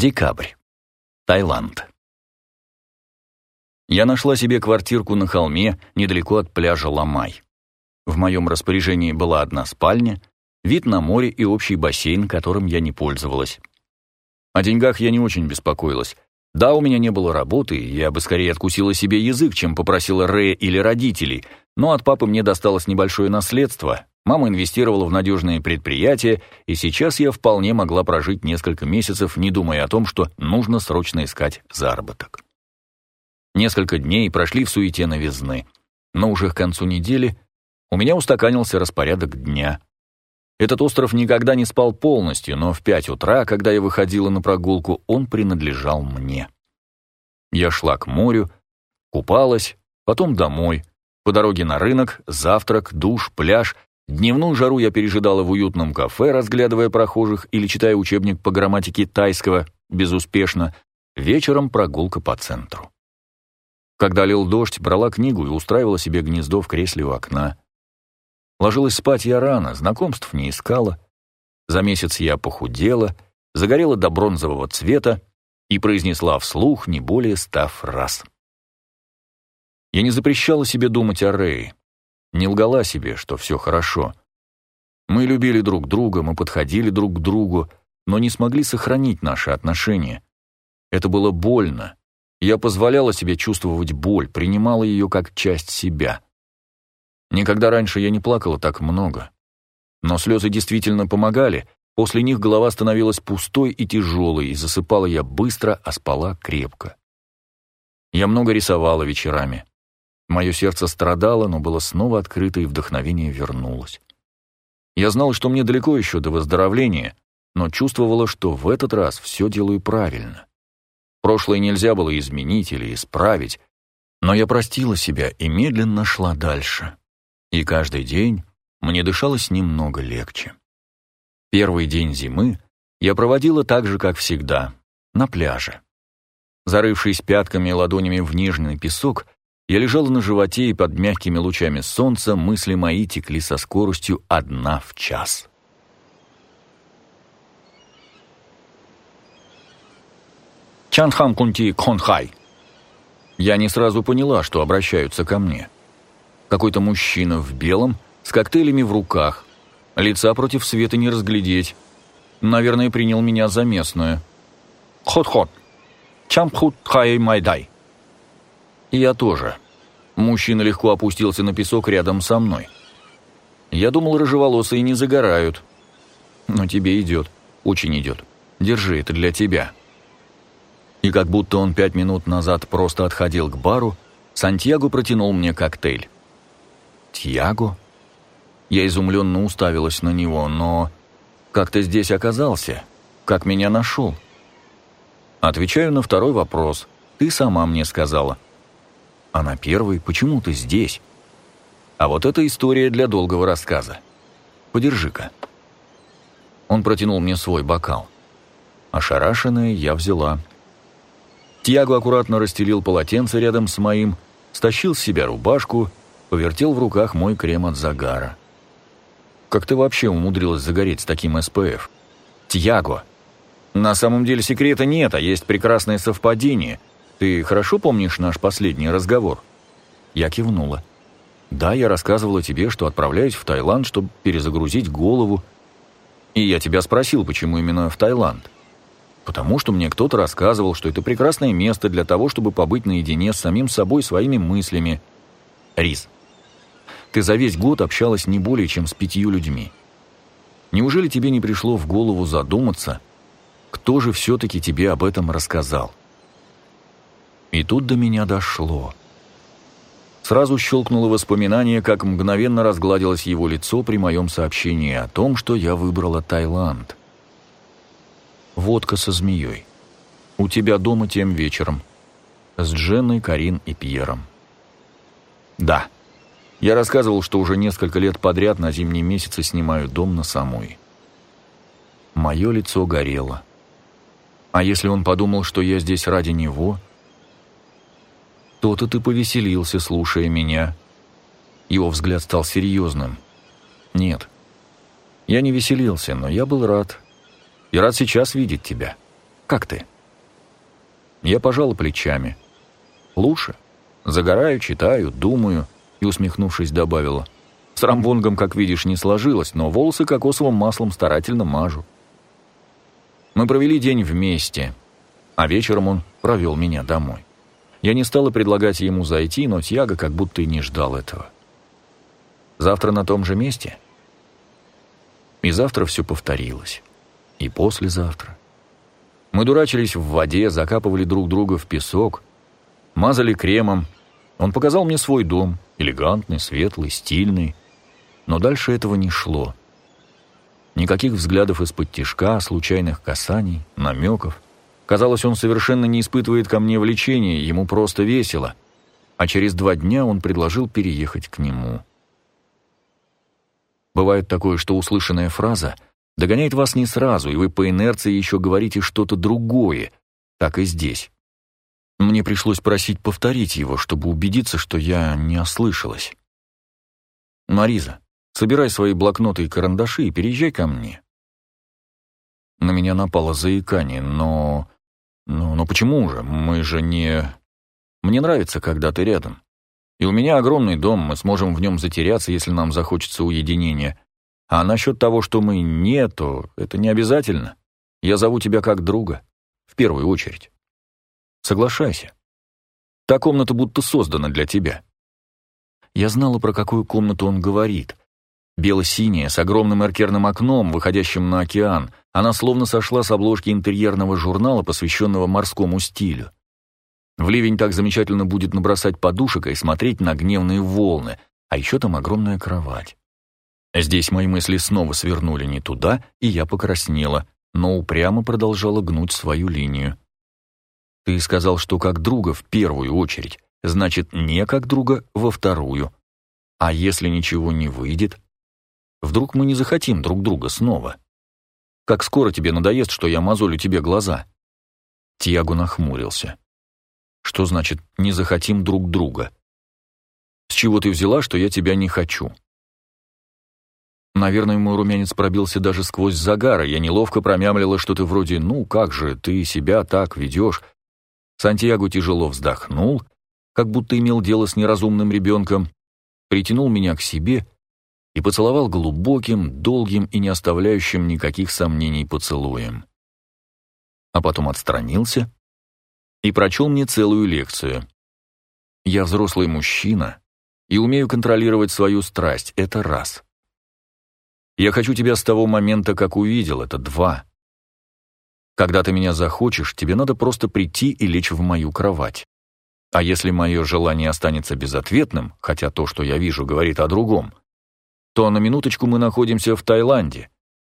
Декабрь. Таиланд. Я нашла себе квартирку на холме, недалеко от пляжа Ламай. В моем распоряжении была одна спальня, вид на море и общий бассейн, которым я не пользовалась. О деньгах я не очень беспокоилась. Да, у меня не было работы, я бы скорее откусила себе язык, чем попросила Рэя или родителей, но от папы мне досталось небольшое наследство, Мама инвестировала в надежные предприятия, и сейчас я вполне могла прожить несколько месяцев, не думая о том, что нужно срочно искать заработок. Несколько дней прошли в суете новизны, но уже к концу недели у меня устаканился распорядок дня. Этот остров никогда не спал полностью, но в пять утра, когда я выходила на прогулку, он принадлежал мне. Я шла к морю, купалась, потом домой, по дороге на рынок, завтрак, душ, пляж Дневную жару я пережидала в уютном кафе, разглядывая прохожих или читая учебник по грамматике тайского, безуспешно. Вечером прогулка по центру. Когда лил дождь, брала книгу и устраивала себе гнездо в кресле у окна. Ложилась спать я рано, знакомств не искала. За месяц я похудела, загорела до бронзового цвета и произнесла вслух не более ста фраз. Я не запрещала себе думать о Рее. Не лгала себе, что все хорошо. Мы любили друг друга, мы подходили друг к другу, но не смогли сохранить наши отношения. Это было больно. Я позволяла себе чувствовать боль, принимала ее как часть себя. Никогда раньше я не плакала так много. Но слезы действительно помогали, после них голова становилась пустой и тяжелой, и засыпала я быстро, а спала крепко. Я много рисовала вечерами. Мое сердце страдало, но было снова открыто, и вдохновение вернулось. Я знал, что мне далеко еще до выздоровления, но чувствовала, что в этот раз все делаю правильно. Прошлое нельзя было изменить или исправить, но я простила себя и медленно шла дальше. И каждый день мне дышалось немного легче. Первый день зимы я проводила так же, как всегда, на пляже. Зарывшись пятками и ладонями в нежный песок, я лежала на животе, и под мягкими лучами солнца мысли мои текли со скоростью одна в час. Чанхам Кунти Конхай. Я не сразу поняла, что обращаются ко мне. Какой-то мужчина в белом, с коктейлями в руках. Лица против света не разглядеть. Наверное, принял меня за местную. Хот-хот. Чамхут Хай Майдай. Я тоже. Мужчина легко опустился на песок рядом со мной. Я думал, рыжеволосые не загорают. Но тебе идет, очень идет. Держи, это для тебя. И как будто он пять минут назад просто отходил к бару, Сантьяго протянул мне коктейль. «Тьяго?» Я изумленно уставилась на него, но... «Как ты здесь оказался? Как меня нашел?» Отвечаю на второй вопрос. «Ты сама мне сказала». А на первый почему ты здесь? А вот эта история для долгого рассказа. Подержи-ка. Он протянул мне свой бокал. Ошарашенная я взяла. Тьяго аккуратно расстелил полотенце рядом с моим, стащил с себя рубашку, повертел в руках мой крем от загара. Как ты вообще умудрилась загореть с таким СПФ? Тьяго. На самом деле секрета нет, а есть прекрасное совпадение — ты хорошо помнишь наш последний разговор?» Я кивнула. «Да, я рассказывала тебе, что отправляюсь в Таиланд, чтобы перезагрузить голову. И я тебя спросил, почему именно в Таиланд. Потому что мне кто-то рассказывал, что это прекрасное место для того, чтобы побыть наедине с самим собой, своими мыслями. Рис, ты за весь год общалась не более чем с пятью людьми. Неужели тебе не пришло в голову задуматься, кто же все-таки тебе об этом рассказал?» И тут до меня дошло. Сразу щелкнуло воспоминание, как мгновенно разгладилось его лицо при моем сообщении о том, что я выбрала Таиланд. Водка со змеей. У тебя дома тем вечером. С Дженной, Карин и Пьером. Да. Я рассказывал, что уже несколько лет подряд на зимние месяцы снимаю дом на Самуи. Мое лицо горело. А если он подумал, что я здесь ради него, то-то ты повеселился, слушая меня. Его взгляд стал серьезным. Нет, я не веселился, но я был рад. И рад сейчас видеть тебя. Как ты?» Я пожал плечами. «Лучше. Загораю, читаю, думаю», и, усмехнувшись, добавила. «С рамбонгом, как видишь, не сложилось, но волосы кокосовым маслом старательно мажу». Мы провели день вместе, а вечером он провел меня домой. Я не стала предлагать ему зайти, но Тьяго как будто и не ждал этого. Завтра на том же месте? И завтра все повторилось. И послезавтра. Мы дурачились в воде, закапывали друг друга в песок, мазали кремом. Он показал мне свой дом, элегантный, светлый, стильный. Но дальше этого не шло. Никаких взглядов из-под тишка, случайных касаний, намеков. Казалось, он совершенно не испытывает ко мне влечения, ему просто весело. А через два дня он предложил переехать к нему. Бывает такое, что услышанная фраза догоняет вас не сразу, и вы по инерции еще говорите что-то другое. Так и здесь. Мне пришлось просить повторить его, чтобы убедиться, что я не ослышалась. «Мариза, собирай свои блокноты и карандаши и переезжай ко мне». На меня напало заикание, но... но, но почему же? Мы же не... Мне нравится, когда ты рядом. И у меня огромный дом, мы сможем в нем затеряться, если нам захочется уединения. А насчет того, что мы не, то это не обязательно. Я зову тебя как друга. В первую очередь. Соглашайся. Та комната будто создана для тебя. Я знала, про какую комнату он говорит. Бело-синяя, с огромным эркерным окном, выходящим на океан. Она словно сошла с обложки интерьерного журнала, посвященного морскому стилю. В ливень так замечательно будет набросать подушек и смотреть на гневные волны, а еще там огромная кровать. Здесь мои мысли снова свернули не туда, и я покраснела, но упрямо продолжала гнуть свою линию. Ты сказал, что как друга в первую очередь, значит, не как друга во вторую. А если ничего не выйдет? Вдруг мы не захотим друг друга снова? Как скоро тебе надоест, что я мозолю тебе глаза?» Тиаго нахмурился. Что значит «не захотим друг друга»? С чего ты взяла, что я тебя не хочу? Наверное, мой румянец пробился даже сквозь загар, и я неловко промямлила что-то вроде «ну, как же, ты себя так ведешь». Сантьяго тяжело вздохнул, как будто имел дело с неразумным ребенком, притянул меня к себе и поцеловал глубоким, долгим и не оставляющим никаких сомнений поцелуем. А потом отстранился и прочел мне целую лекцию. Я взрослый мужчина и умею контролировать свою страсть, это раз. Я хочу тебя с того момента, как увидел, это два. Когда ты меня захочешь, тебе надо просто прийти и лечь в мою кровать. А если мое желание останется безответным, хотя то, что я вижу, говорит о другом, то на минуточку мы находимся в Таиланде,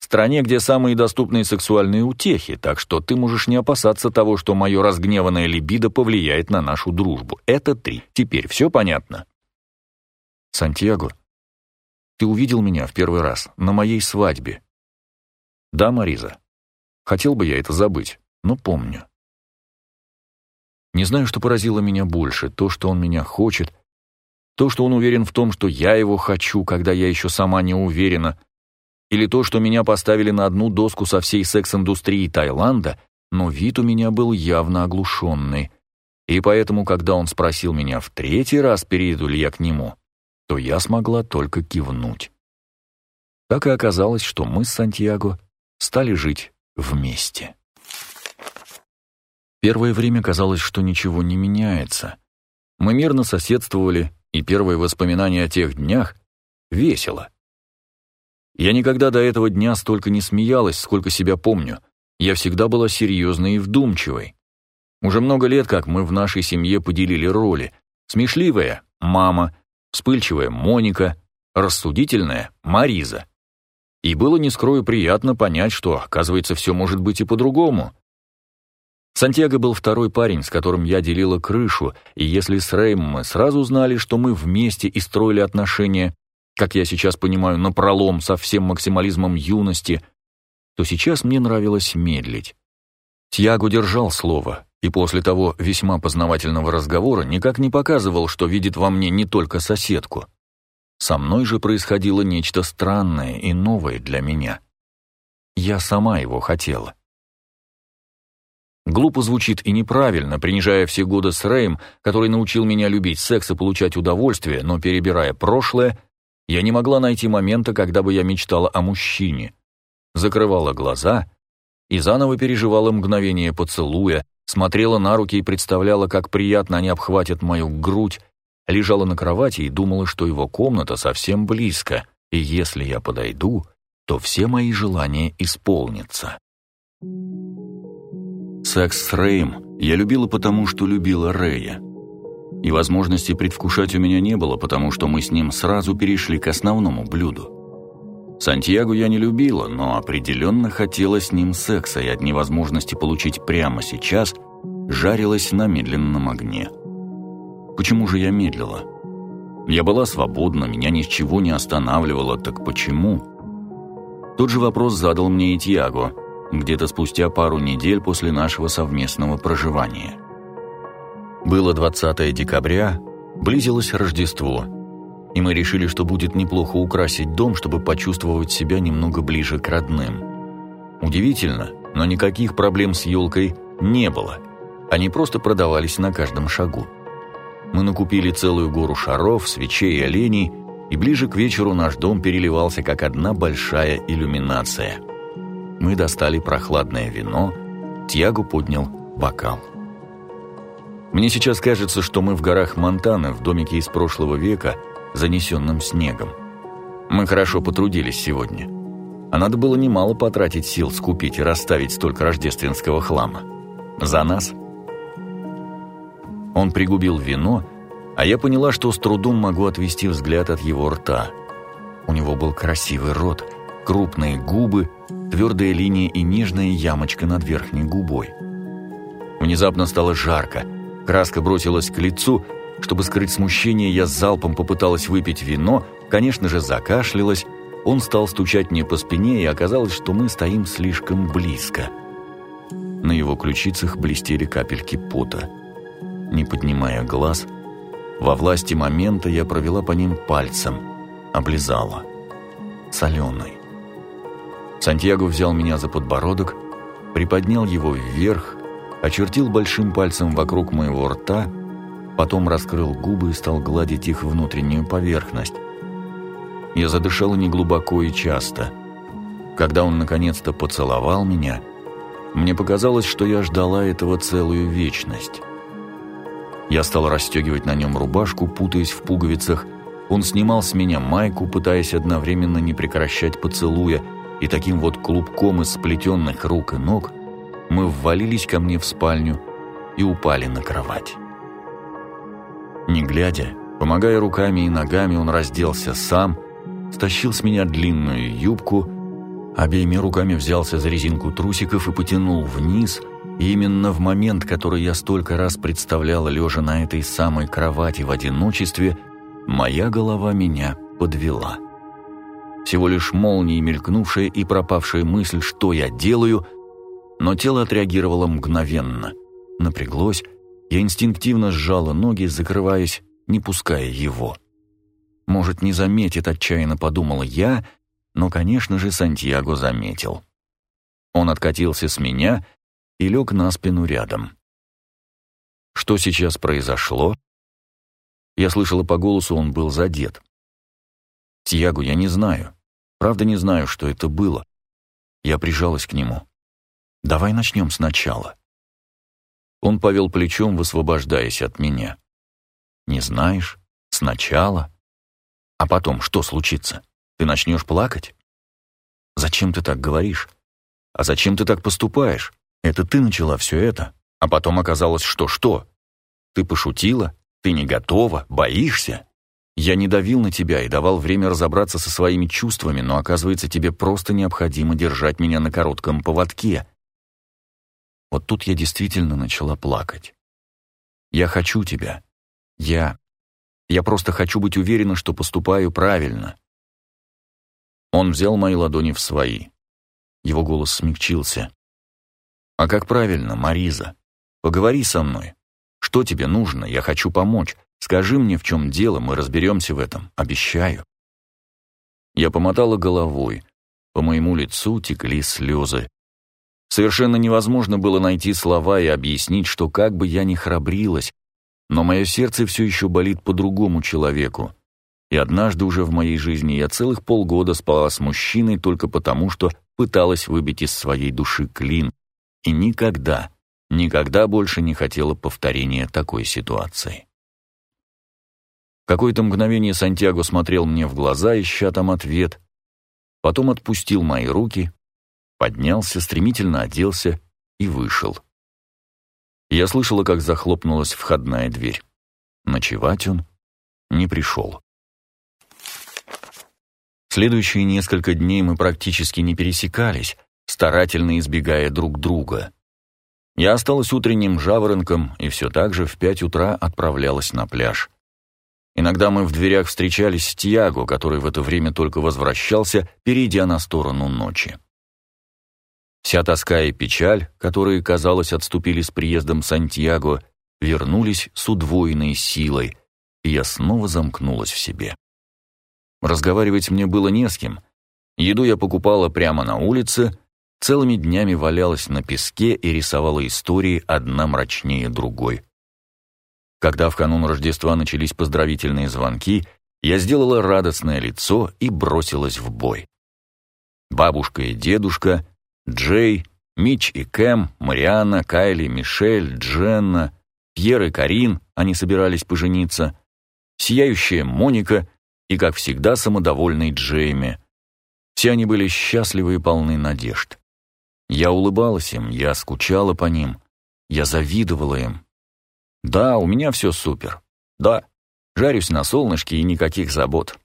стране, где самые доступные сексуальные утехи, так что ты можешь не опасаться того, что мое разгневанное либидо повлияет на нашу дружбу. Это ты. Теперь все понятно? Сантьяго, ты увидел меня в первый раз на моей свадьбе. Да, Мариза. Хотел бы я это забыть, но помню. Не знаю, что поразило меня больше, то, что он меня хочет, то, что он уверен в том, что я его хочу, когда я еще сама не уверена, или то, что меня поставили на одну доску со всей секс-индустрией Таиланда, но вид у меня был явно оглушенный. И поэтому, когда он спросил меня в третий раз, перейду ли я к нему, то я смогла только кивнуть. Так и оказалось, что мы с Сантьяго стали жить вместе. Первое время казалось, что ничего не меняется. Мы мирно соседствовали, и первые воспоминания о тех днях — весело. Я никогда до этого дня столько не смеялась, сколько себя помню. Я всегда была серьезной и вдумчивой. Уже много лет, как мы в нашей семье поделили роли. Смешливая — мама, вспыльчивая — Моника, рассудительная — Мариза. И было, не скрою, приятно понять, что, оказывается, все может быть и по-другому. Сантьяго был второй парень, с которым я делила крышу, и если с Рэем мы сразу знали, что мы вместе и строили отношения, как я сейчас понимаю, напролом со всем максимализмом юности, то сейчас мне нравилось медлить. Тьяго держал слово, и после того весьма познавательного разговора никак не показывал, что видит во мне не только соседку. Со мной же происходило нечто странное и новое для меня. Я сама его хотела. Глупо звучит и неправильно, принижая все годы с Рэем, который научил меня любить секс и получать удовольствие, но перебирая прошлое, я не могла найти момента, когда бы я мечтала о мужчине. Закрывала глаза и заново переживала мгновение поцелуя, смотрела на руки и представляла, как приятно они обхватят мою грудь, лежала на кровати и думала, что его комната совсем близко, и если я подойду, то все мои желания исполнятся. Секс с Рэем я любила потому, что любила Рэя. И возможности предвкушать у меня не было, потому что мы с ним сразу перешли к основному блюду. Сантьяго я не любила, но определенно хотела с ним секса, и от невозможности получить прямо сейчас жарилась на медленном огне. Почему же я медлила? Я была свободна, меня ни с чего не останавливало, так почему? Тот же вопрос задал мне и Тьяго – где-то спустя пару недель после нашего совместного проживания. Было 20 декабря, близилось Рождество, и мы решили, что будет неплохо украсить дом, чтобы почувствовать себя немного ближе к родным. Удивительно, но никаких проблем с елкой не было. Они просто продавались на каждом шагу. Мы накупили целую гору шаров, свечей и оленей, и ближе к вечеру наш дом переливался как одна большая иллюминация – мы достали прохладное вино, Тьяго поднял бокал. Мне сейчас кажется, что мы в горах Монтаны, в домике из прошлого века, занесенном снегом. Мы хорошо потрудились сегодня. А надо было немало потратить сил скупить и расставить столько рождественского хлама. За нас. Он пригубил вино, а я поняла, что с трудом могу отвести взгляд от его рта. У него был красивый рот, крупные губы, твердая линия и нежная ямочка над верхней губой. Внезапно стало жарко. Краска бросилась к лицу. Чтобы скрыть смущение, я залпом попыталась выпить вино, конечно же, закашлялась. Он стал стучать мне по спине, и оказалось, что мы стоим слишком близко. На его ключицах блестели капельки пота. Не поднимая глаз, во власти момента я провела по ним пальцем, облизала. Соленый. Сантьяго взял меня за подбородок, приподнял его вверх, очертил большим пальцем вокруг моего рта, потом раскрыл губы и стал гладить их внутреннюю поверхность. Я задышала неглубоко и часто. Когда он наконец-то поцеловал меня, мне показалось, что я ждала этого целую вечность. Я стал расстегивать на нем рубашку, путаясь в пуговицах. Он снимал с меня майку, пытаясь одновременно не прекращать поцелуя, и таким вот клубком из сплетенных рук и ног мы ввалились ко мне в спальню и упали на кровать. Не глядя, помогая руками и ногами, он разделся сам, стащил с меня длинную юбку, обеими руками взялся за резинку трусиков и потянул вниз, и именно в момент, который я столько раз представляла, лежа на этой самой кровати в одиночестве, моя голова меня подвела. Всего лишь молнией мелькнувшая и пропавшая мысль, что я делаю, но тело отреагировало мгновенно. Напряглось, я инстинктивно сжала ноги, закрываясь, не пуская его. Может, не заметит, отчаянно подумала я, но, конечно же, Сантьяго заметил. Он откатился с меня и лег на спину рядом. Что сейчас произошло? Я слышала по голосу, он был задет. Тьягу я не знаю. Правда, не знаю, что это было. Я прижалась к нему. Давай начнем сначала. Он повел плечом, высвобождаясь от меня. Не знаешь? Сначала? А потом что случится? Ты начнешь плакать? Зачем ты так говоришь? А зачем ты так поступаешь? Это ты начала все это, а потом оказалось, что что? Ты пошутила? Ты не готова? Боишься? Я не давил на тебя и давал время разобраться со своими чувствами, но, оказывается, тебе просто необходимо держать меня на коротком поводке. Вот тут я действительно начала плакать. Я хочу тебя. Я... Я просто хочу быть уверена, что поступаю правильно. Он взял мои ладони в свои. Его голос смягчился. «А как правильно, Мариза? Поговори со мной. Что тебе нужно? Я хочу помочь. Скажи мне, в чем дело, мы разберемся в этом, обещаю». Я помотала головой. По моему лицу текли слезы. Совершенно невозможно было найти слова и объяснить, что как бы я ни храбрилась, но мое сердце все еще болит по другому человеку. И однажды уже в моей жизни я целых полгода спала с мужчиной только потому, что пыталась выбить из своей души клин. И никогда, никогда больше не хотела повторения такой ситуации. Какое-то мгновение Сантьяго смотрел мне в глаза, ища там ответ. Потом отпустил мои руки, поднялся, стремительно оделся и вышел. Я слышала, как захлопнулась входная дверь. Ночевать он не пришел. Следующие несколько дней мы практически не пересекались, старательно избегая друг друга. Я осталась утренним жаворонком и все так же в пять утра отправлялась на пляж. Иногда мы в дверях встречались с Тиаго, который в это время только возвращался, перейдя на сторону ночи. Вся тоска и печаль, которые, казалось, отступили с приездом Сантьяго, вернулись с удвоенной силой, и я снова замкнулась в себе. Разговаривать мне было не с кем. Еду я покупала прямо на улице, целыми днями валялась на песке и рисовала истории одна мрачнее другой. Когда в канун Рождества начались поздравительные звонки, я сделала радостное лицо и бросилась в бой. Бабушка и дедушка, Джей, Мич и Кэм, Марианна, Кайли, Мишель, Дженна, Пьер и Карин, они собирались пожениться, сияющая Моника и, как всегда, самодовольный Джейми. Все они были счастливы и полны надежд. Я улыбалась им, я скучала по ним, я завидовала им. Да, у меня все супер. Да, жарюсь на солнышке и никаких забот.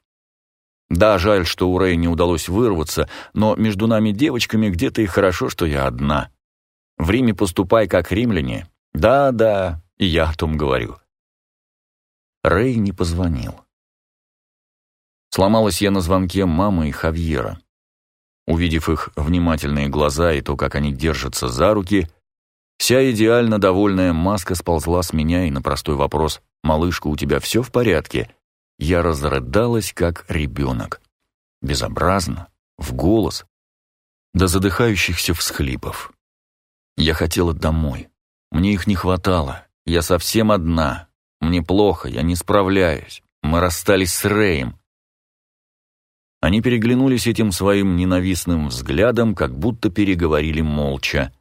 Да, жаль, что у Рэй не удалось вырваться, но между нами девочками где-то и хорошо, что я одна. В Риме поступай как римляне. Да, да, и я о том говорю. Рэй не позвонил. Сломалась я на звонке мамы и Хавьера. Увидев их внимательные глаза и то, как они держатся за руки, вся идеально довольная маска сползла с меня, и на простой вопрос «Малышка, у тебя все в порядке?» я разрыдалась, как ребенок. Безобразно, в голос, до задыхающихся всхлипов. Я хотела домой. Мне их не хватало. Я совсем одна. Мне плохо, я не справляюсь. Мы расстались с Рэем. Они переглянулись этим своим ненавистным взглядом, как будто переговорили молча.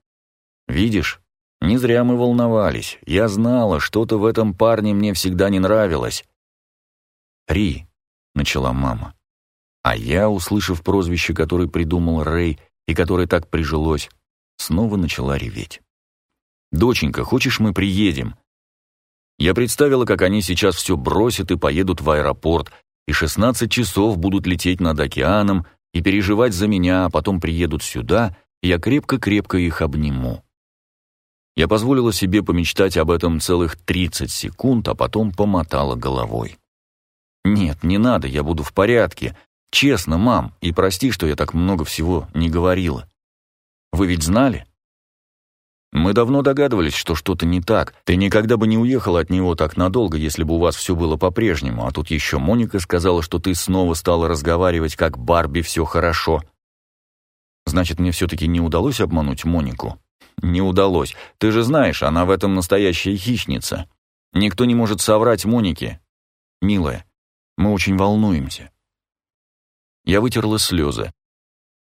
«Видишь, не зря мы волновались. Я знала, что-то в этом парне мне всегда не нравилось». «Ри», — начала мама. А я, услышав прозвище, которое придумал Рэй и которое так прижилось, снова начала реветь. «Доченька, хочешь, мы приедем?» Я представила, как они сейчас все бросят и поедут в аэропорт, и 16 часов будут лететь над океаном и переживать за меня, а потом приедут сюда, и я крепко-крепко их обниму. Я позволила себе помечтать об этом целых 30 секунд, а потом помотала головой. «Нет, не надо, я буду в порядке. Честно, мам, и прости, что я так много всего не говорила. Вы ведь знали?» Мы давно догадывались, что что-то не так. Ты никогда бы не уехала от него так надолго, если бы у вас все было по-прежнему. А тут еще Моника сказала, что ты снова стала разговаривать, как Барби, все хорошо. Значит, мне все-таки не удалось обмануть Монику? Не удалось. Ты же знаешь, она в этом настоящая хищница. Никто не может соврать Монике. Милая, мы очень волнуемся. Я вытерла слезы.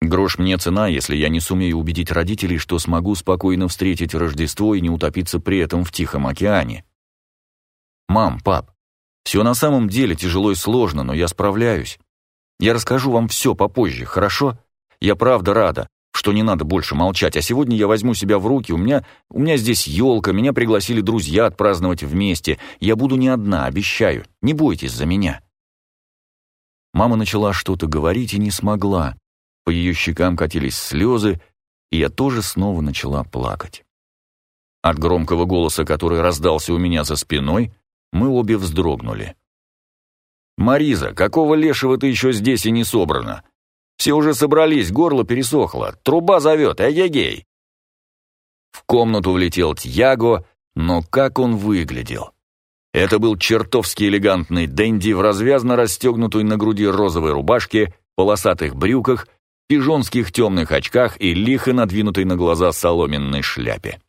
Грош мне цена, если я не сумею убедить родителей, что смогу спокойно встретить Рождество и не утопиться при этом в Тихом океане. Мам, пап, все на самом деле тяжело и сложно, но я справляюсь. Я расскажу вам все попозже, хорошо? Я правда рада, что не надо больше молчать, а сегодня я возьму себя в руки, у меня, у меня здесь елка, меня пригласили друзья отпраздновать вместе. Я буду не одна, обещаю, не бойтесь за меня. Мама начала что-то говорить и не смогла, по ее щекам катились слезы, и я тоже снова начала плакать. От громкого голоса, который раздался у меня за спиной, мы обе вздрогнули. «Мариза, какого лешего ты еще здесь и не собрана? Все уже собрались, горло пересохло, труба зовет, эгегей!» В комнату влетел Тьяго, но как он выглядел! Это был чертовски элегантный Дэнди в развязно расстегнутой на груди розовой рубашке, полосатых брюках пижонских темных очках и лихо надвинутой на глаза соломенной шляпе.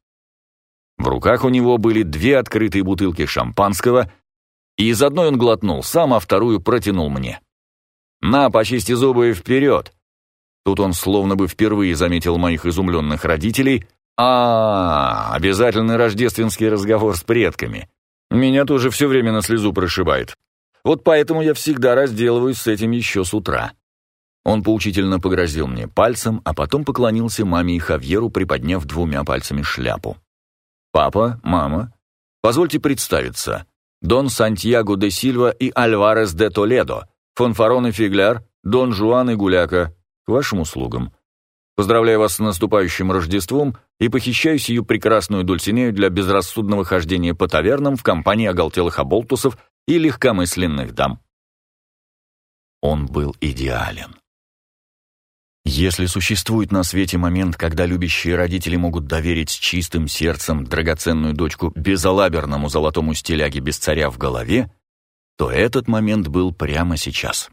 В руках у него были две открытые бутылки шампанского, и из одной он глотнул сам, а вторую протянул мне. «На, почисти зубы и вперед!» Тут он словно бы впервые заметил моих изумленных родителей. «А, обязательный рождественский разговор с предками. Меня тоже все время на слезу прошибает. Вот поэтому я всегда разделываюсь с этим еще с утра». Он поучительно погрозил мне пальцем, а потом поклонился маме и Хавьеру, приподняв двумя пальцами шляпу. «Папа, мама, позвольте представиться. Дон Сантьяго де Сильва и Альварес де Толедо, фанфарон и фигляр, Дон Жуан и Гуляка, к вашим услугам. Поздравляю вас с наступающим Рождеством и похищаю сию прекрасную Дульсинею для безрассудного хождения по тавернам в компании оголтелых оболтусов и легкомысленных дам». Он был идеален. Если существует на свете момент, когда любящие родители могут доверить с чистым сердцем драгоценную дочку безалаберному золотому стиляге без царя в голове, то этот момент был прямо сейчас.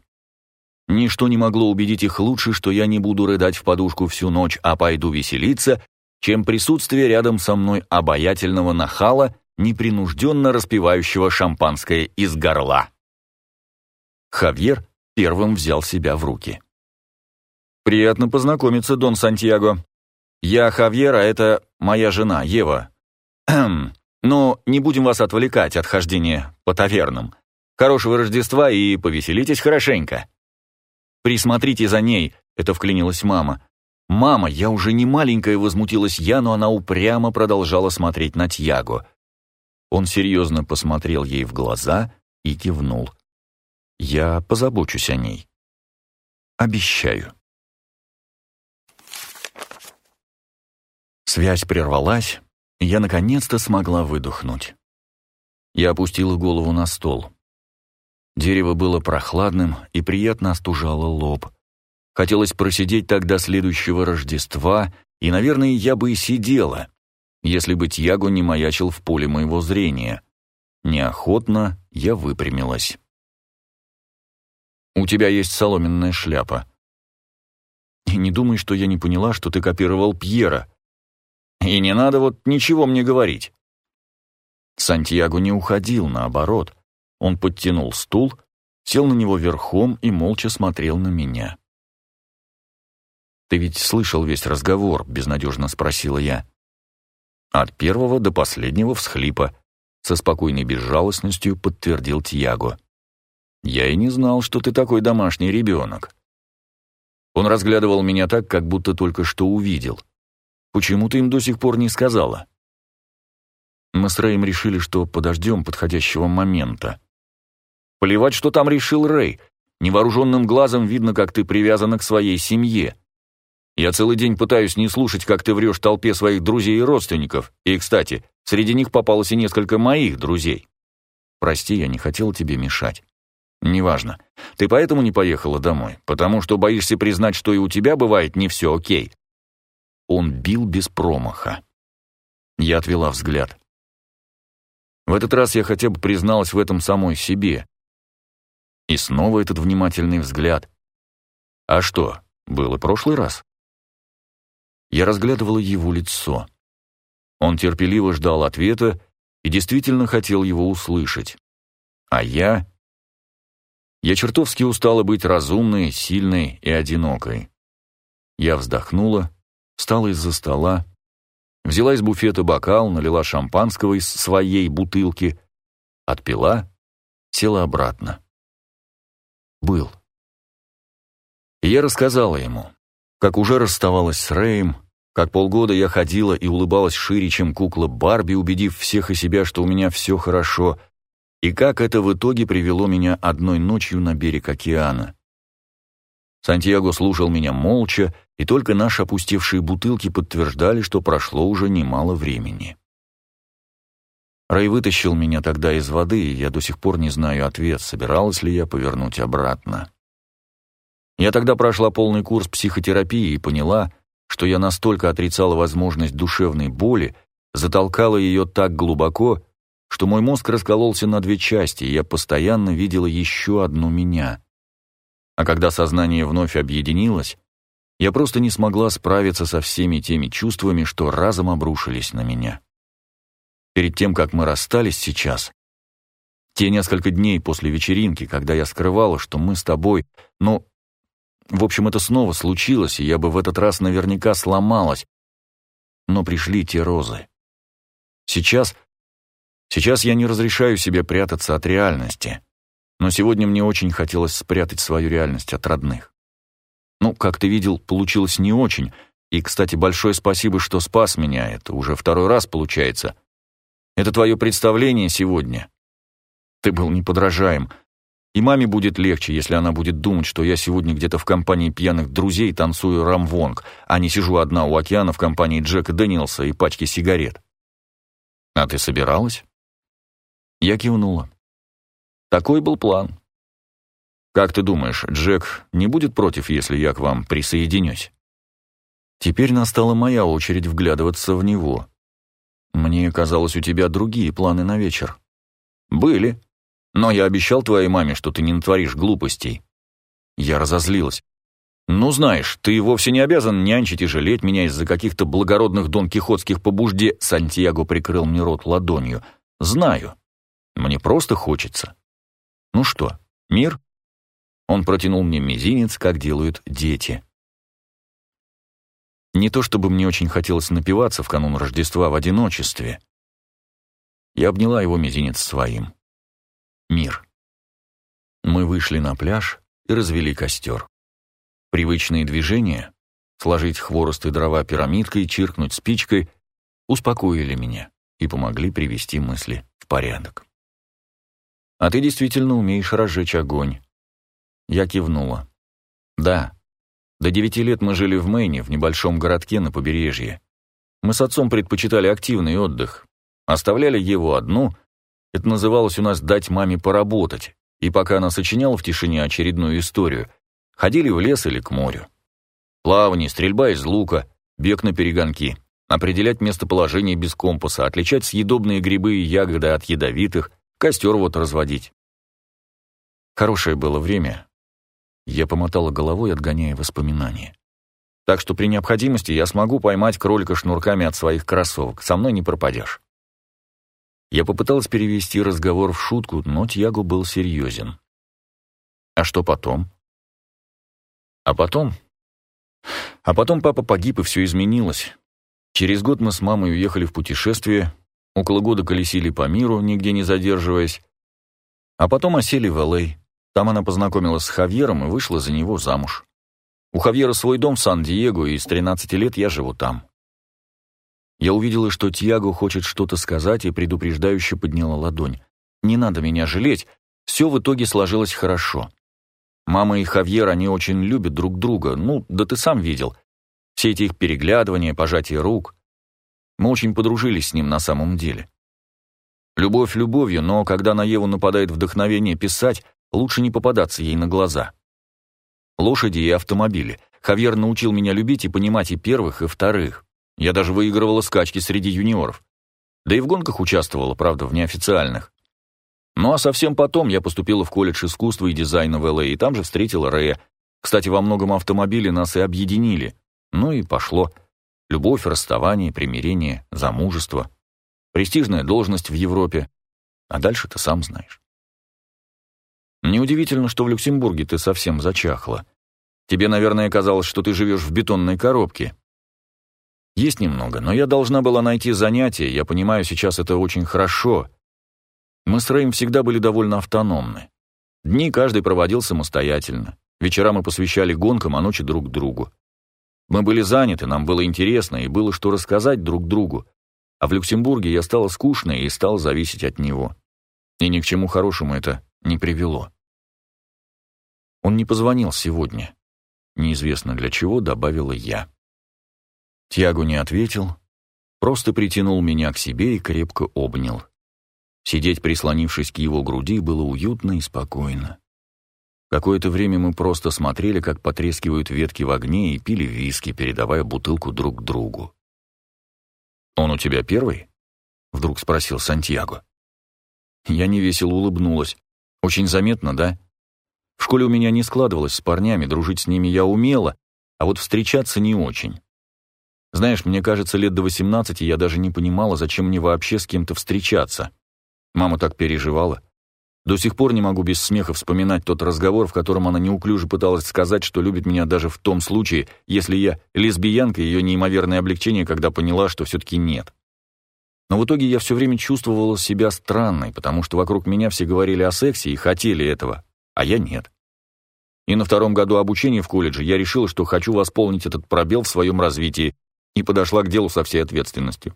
Ничто не могло убедить их лучше, что я не буду рыдать в подушку всю ночь, а пойду веселиться, чем присутствие рядом со мной обаятельного нахала, непринужденно распивающего шампанское из горла. Хавьер первым взял себя в руки. «Приятно познакомиться, Дон Сантьяго. Я Хавьер, а это моя жена, Ева. Но не будем вас отвлекать от хождения по тавернам. Хорошего Рождества и повеселитесь хорошенько». «Присмотрите за ней», — это вклинилась мама. «Мама, я уже не маленькая», — возмутилась я, но она упрямо продолжала смотреть на Тьяго. Он серьезно посмотрел ей в глаза и кивнул. «Я позабочусь о ней. Обещаю». Связь прервалась, и я наконец-то смогла выдохнуть. Я опустила голову на стол. Дерево было прохладным и приятно остужало лоб. Хотелось просидеть тогда следующего Рождества, и, наверное, я бы и сидела, если бы Тьяго не маячил в поле моего зрения. Неохотно я выпрямилась. «У тебя есть соломенная шляпа». «И не думай, что я не поняла, что ты копировал Пьера», и не надо вот ничего мне говорить». Сантьяго не уходил, наоборот. Он подтянул стул, сел на него верхом и молча смотрел на меня. «Ты ведь слышал весь разговор?» — безнадежно спросила я. От первого до последнего всхлипа, со спокойной безжалостностью подтвердил Тьяго. «Я и не знал, что ты такой домашний ребенок». Он разглядывал меня так, как будто только что увидел. Почему ты им до сих пор не сказала?» Мы с Рэем решили, что подождем подходящего момента. Плевать, что там решил Рэй. Невооруженным глазом видно, как ты привязана к своей семье. Я целый день пытаюсь не слушать, как ты врешь толпе своих друзей и родственников. И, кстати, среди них попалось и несколько моих друзей. Прости, я не хотел тебе мешать. Неважно. Ты поэтому не поехала домой? Потому что боишься признать, что и у тебя бывает не все окей. Он бил без промаха. Я отвела взгляд. В этот раз я хотя бы призналась в этом самой себе. И снова этот внимательный взгляд. А что, был и прошлый раз? Я разглядывала его лицо. Он терпеливо ждал ответа и действительно хотел его услышать. А я... Я чертовски устала быть разумной, сильной и одинокой. Я вздохнула встала из-за стола, взяла из буфета бокал, налила шампанского из своей бутылки, отпила, села обратно. Был. Я рассказала ему, как уже расставалась с Рэем, как полгода я ходила и улыбалась шире, чем кукла Барби, убедив всех и себя, что у меня все хорошо, и как это в итоге привело меня одной ночью на берег океана. Сантьяго слушал меня молча, и только наши опустевшие бутылки подтверждали, что прошло уже немало времени. Рэй вытащил меня тогда из воды, и я до сих пор не знаю ответ, собиралась ли я повернуть обратно. Я тогда прошла полный курс психотерапии и поняла, что я настолько отрицала возможность душевной боли, затолкала ее так глубоко, что мой мозг раскололся на две части, и я постоянно видела еще одну меня — а когда сознание вновь объединилось, Я просто не смогла справиться со всеми теми чувствами, что разом обрушились на меня. Перед тем, как мы расстались сейчас, те несколько дней после вечеринки, когда я скрывала, что мы с тобой, ну, в общем, это снова случилось, и я бы в этот раз наверняка сломалась. Но пришли те розы. Сейчас... Сейчас я не разрешаю себе прятаться от реальности. Но сегодня мне очень хотелось спрятать свою реальность от родных. Ну, как ты видел, получилось не очень. И, кстати, большое спасибо, что спас меня. Это уже второй раз получается. Это твое представление сегодня. Ты был неподражаем. И маме будет легче, если она будет думать, что я сегодня где-то в компании пьяных друзей танцую рамвонг, а не сижу одна у океана в компании Джека Дэниелса и пачки сигарет. А ты собиралась? Я кивнула. Такой был план. Как ты думаешь, Джек не будет против, если я к вам присоединюсь? Теперь настала моя очередь вглядываться в него. Мне казалось, у тебя другие планы на вечер. Были. Но я обещал твоей маме, что ты не натворишь глупостей. Я разозлилась. Ну, знаешь, ты вовсе не обязан нянчить и жалеть меня из-за каких-то благородных донкихотских побужде. Сантьяго прикрыл мне рот ладонью. Знаю. Мне просто хочется. Ну что, мир? Он протянул мне мизинец, как делают дети. Не то чтобы мне очень хотелось напиваться в канун Рождества в одиночестве. Я обняла его мизинец своим. Мир. Мы вышли на пляж и развели костер. Привычные движения — сложить хворост и дрова пирамидкой, чиркнуть спичкой — успокоили меня и помогли привести мысли в порядок. «А ты действительно умеешь разжечь огонь», я кивнула. «Да. До девяти лет мы жили в Мэйне, в небольшом городке на побережье. Мы с отцом предпочитали активный отдых. Оставляли его одну. Это называлось у нас «дать маме поработать». И пока она сочиняла в тишине очередную историю, ходили в лес или к морю. Плавание, стрельба из лука, бег на перегонки, определять местоположение без компаса, отличать съедобные грибы и ягоды от ядовитых, костер вот разводить. Хорошее было время, я помотала головой, отгоняя воспоминания. Так что при необходимости я смогу поймать кролика шнурками от своих кроссовок. Со мной не пропадешь. Я попыталась перевести разговор в шутку, но Тьяго был серьезен. А что потом? А потом? А потом папа погиб, и все изменилось. Через год мы с мамой уехали в путешествие, около года колесили по миру, нигде не задерживаясь, а потом осели в Л.А. Там она познакомилась с Хавьером и вышла за него замуж. У Хавьера свой дом в Сан-Диего, и с 13 лет я живу там. Я увидела, что Тьяго хочет что-то сказать, и предупреждающе подняла ладонь. «Не надо меня жалеть, все в итоге сложилось хорошо. Мама и Хавьер, они очень любят друг друга, ну, да ты сам видел. Все эти их переглядывания, пожатия рук. Мы очень подружились с ним на самом деле. Любовь любовью, но когда на Еву нападает вдохновение писать, Лучше не попадаться ей на глаза. Лошади и автомобили. Хавьер научил меня любить и понимать и первых, и вторых. Я даже выигрывала скачки среди юниоров. Да и в гонках участвовала, правда, в неофициальных. Ну а совсем потом я поступила в колледж искусства и дизайна в ЛА, и там же встретила Рэя. Кстати, во многом автомобили нас и объединили. Ну и пошло. Любовь, расставание, примирение, замужество. Престижная должность в Европе. А дальше ты сам знаешь. Неудивительно, что в Люксембурге ты совсем зачахла. Тебе, наверное, казалось, что ты живешь в бетонной коробке. Есть немного, но я должна была найти занятие, я понимаю, сейчас это очень хорошо. Мы с Рэем всегда были довольно автономны. Дни каждый проводил самостоятельно. Вечера мы посвящали гонкам, а ночи друг другу. Мы были заняты, нам было интересно, и было что рассказать друг другу. А в Люксембурге я стала скучной и стал зависеть от него. И ни к чему хорошему это не привело. Он не позвонил сегодня. Неизвестно для чего, добавила я. Тьяго не ответил, просто притянул меня к себе и крепко обнял. Сидеть, прислонившись к его груди, было уютно и спокойно. Какое-то время мы просто смотрели, как потрескивают ветки в огне, и пили виски, передавая бутылку друг другу. «Он у тебя первый?» — вдруг спросил Сантьяго. Я невесело улыбнулась. Очень заметно, да? В школе у меня не складывалось с парнями, дружить с ними я умела, а вот встречаться не очень. Знаешь, мне кажется, лет до 18 я даже не понимала, зачем мне вообще с кем-то встречаться. Мама так переживала. До сих пор не могу без смеха вспоминать тот разговор, в котором она неуклюже пыталась сказать, что любит меня даже в том случае, если я лесбиянка, ее неимоверное облегчение, когда поняла, что все-таки нет. Но в итоге я все время чувствовала себя странной, потому что вокруг меня все говорили о сексе и хотели этого, а я нет. И на втором году обучения в колледже я решила, что хочу восполнить этот пробел в своем развитии, и подошла к делу со всей ответственностью.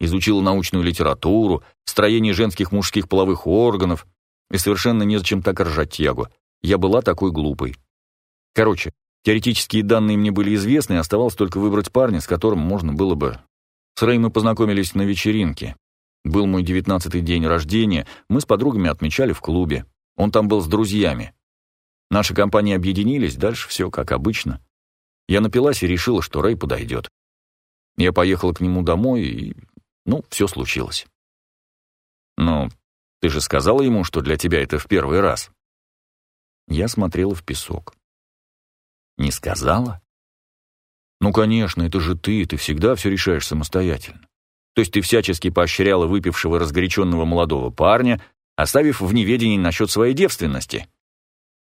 Изучила научную литературу, строение женских мужских половых органов, и совершенно незачем так ржать тягу. Я была такой глупой. Короче, теоретические данные мне были известны, оставалось только выбрать парня, с которым можно было бы... С Рэй мы познакомились на вечеринке. Был мой девятнадцатый день рождения, мы с подругами отмечали в клубе. Он там был с друзьями. Наши компании объединились, дальше все как обычно. Я напилась и решила, что Рэй подойдет. Я поехала к нему домой, и... Ну, все случилось. «Ну, ты же сказала ему, что для тебя это в первый раз?» Я смотрела в песок. «Не сказала?» «Ну, конечно, это же ты, ты всегда все решаешь самостоятельно. То есть ты всячески поощряла выпившего разгоряченного молодого парня, оставив в неведении насчет своей девственности.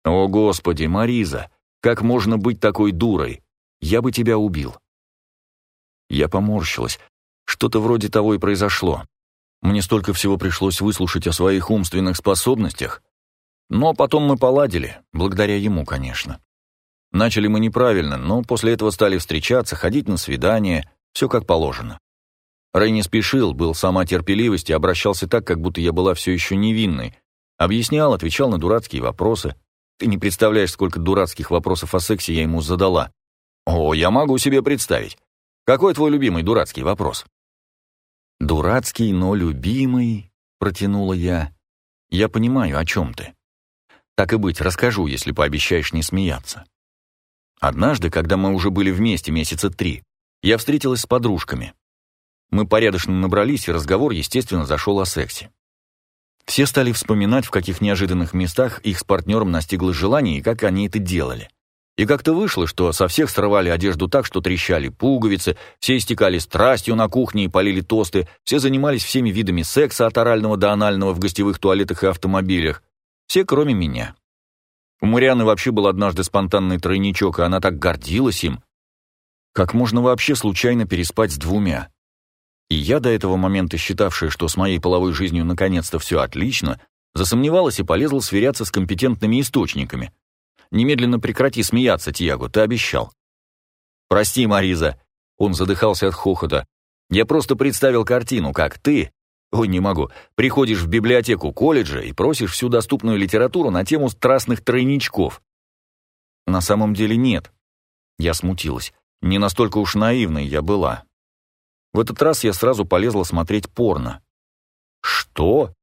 О, Господи, Мариза, как можно быть такой дурой? Я бы тебя убил. Я поморщилась. Что-то вроде того и произошло. Мне столько всего пришлось выслушать о своих умственных способностях. Но потом мы поладили, благодаря ему, конечно. Начали мы неправильно, но после этого стали встречаться, ходить на свидания, все как положено. Рэй не спешил, был сама терпеливость и обращался так, как будто я была все еще невинной. Объяснял, отвечал на дурацкие вопросы. Ты не представляешь, сколько дурацких вопросов о сексе я ему задала. О, я могу себе представить. Какой твой любимый дурацкий вопрос?» «Дурацкий, но любимый», — протянула я. «Я понимаю, о чем ты. Так и быть, расскажу, если пообещаешь не смеяться. Однажды, когда мы уже были вместе месяца три, я встретилась с подружками. Мы порядочно набрались, и разговор, естественно, зашел о сексе. Все стали вспоминать, в каких неожиданных местах их с партнером настигло желание и как они это делали. И как-то вышло, что со всех срывали одежду так, что трещали пуговицы, все истекали страстью на кухне и полили тосты, все занимались всеми видами секса от орального до анального в гостевых туалетах и автомобилях. Все, кроме меня. У Марианы вообще был однажды спонтанный тройничок, и она так гордилась им. Как можно вообще случайно переспать с двумя? И я, до этого момента считавшая, что с моей половой жизнью наконец-то все отлично, засомневалась и полезла сверяться с компетентными источниками, Немедленно прекрати смеяться, Тиаго, ты обещал». «Прости, Мариза». Он задыхался от хохота. «Я просто представил картину, как ты, ой, не могу, приходишь в библиотеку колледжа и просишь всю доступную литературу на тему страстных тройничков». «На самом деле нет». Я смутилась. Не настолько уж наивной я была. В этот раз я сразу полезла смотреть порно. «Что?»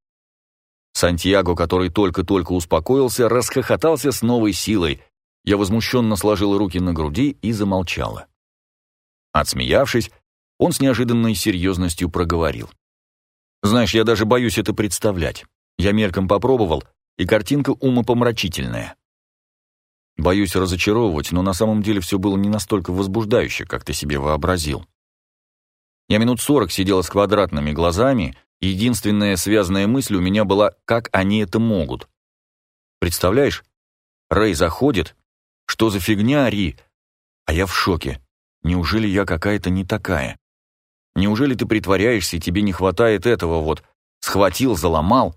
Сантьяго, который только-только успокоился, расхохотался с новой силой. Я возмущенно сложила руки на груди и замолчала. Отсмеявшись, он с неожиданной серьезностью проговорил. «Знаешь, я даже боюсь это представлять. Я мельком попробовал, и картинка умопомрачительная. Боюсь разочаровывать, но на самом деле все было не настолько возбуждающе, как ты себе вообразил. Я минут сорок сидела с квадратными глазами, Единственная связанная мысль у меня была, как они это могут. Представляешь, Рэй заходит, что за фигня, Ри? А я в шоке. Неужели я какая-то не такая? Неужели ты притворяешься, и тебе не хватает этого вот? Схватил, заломал?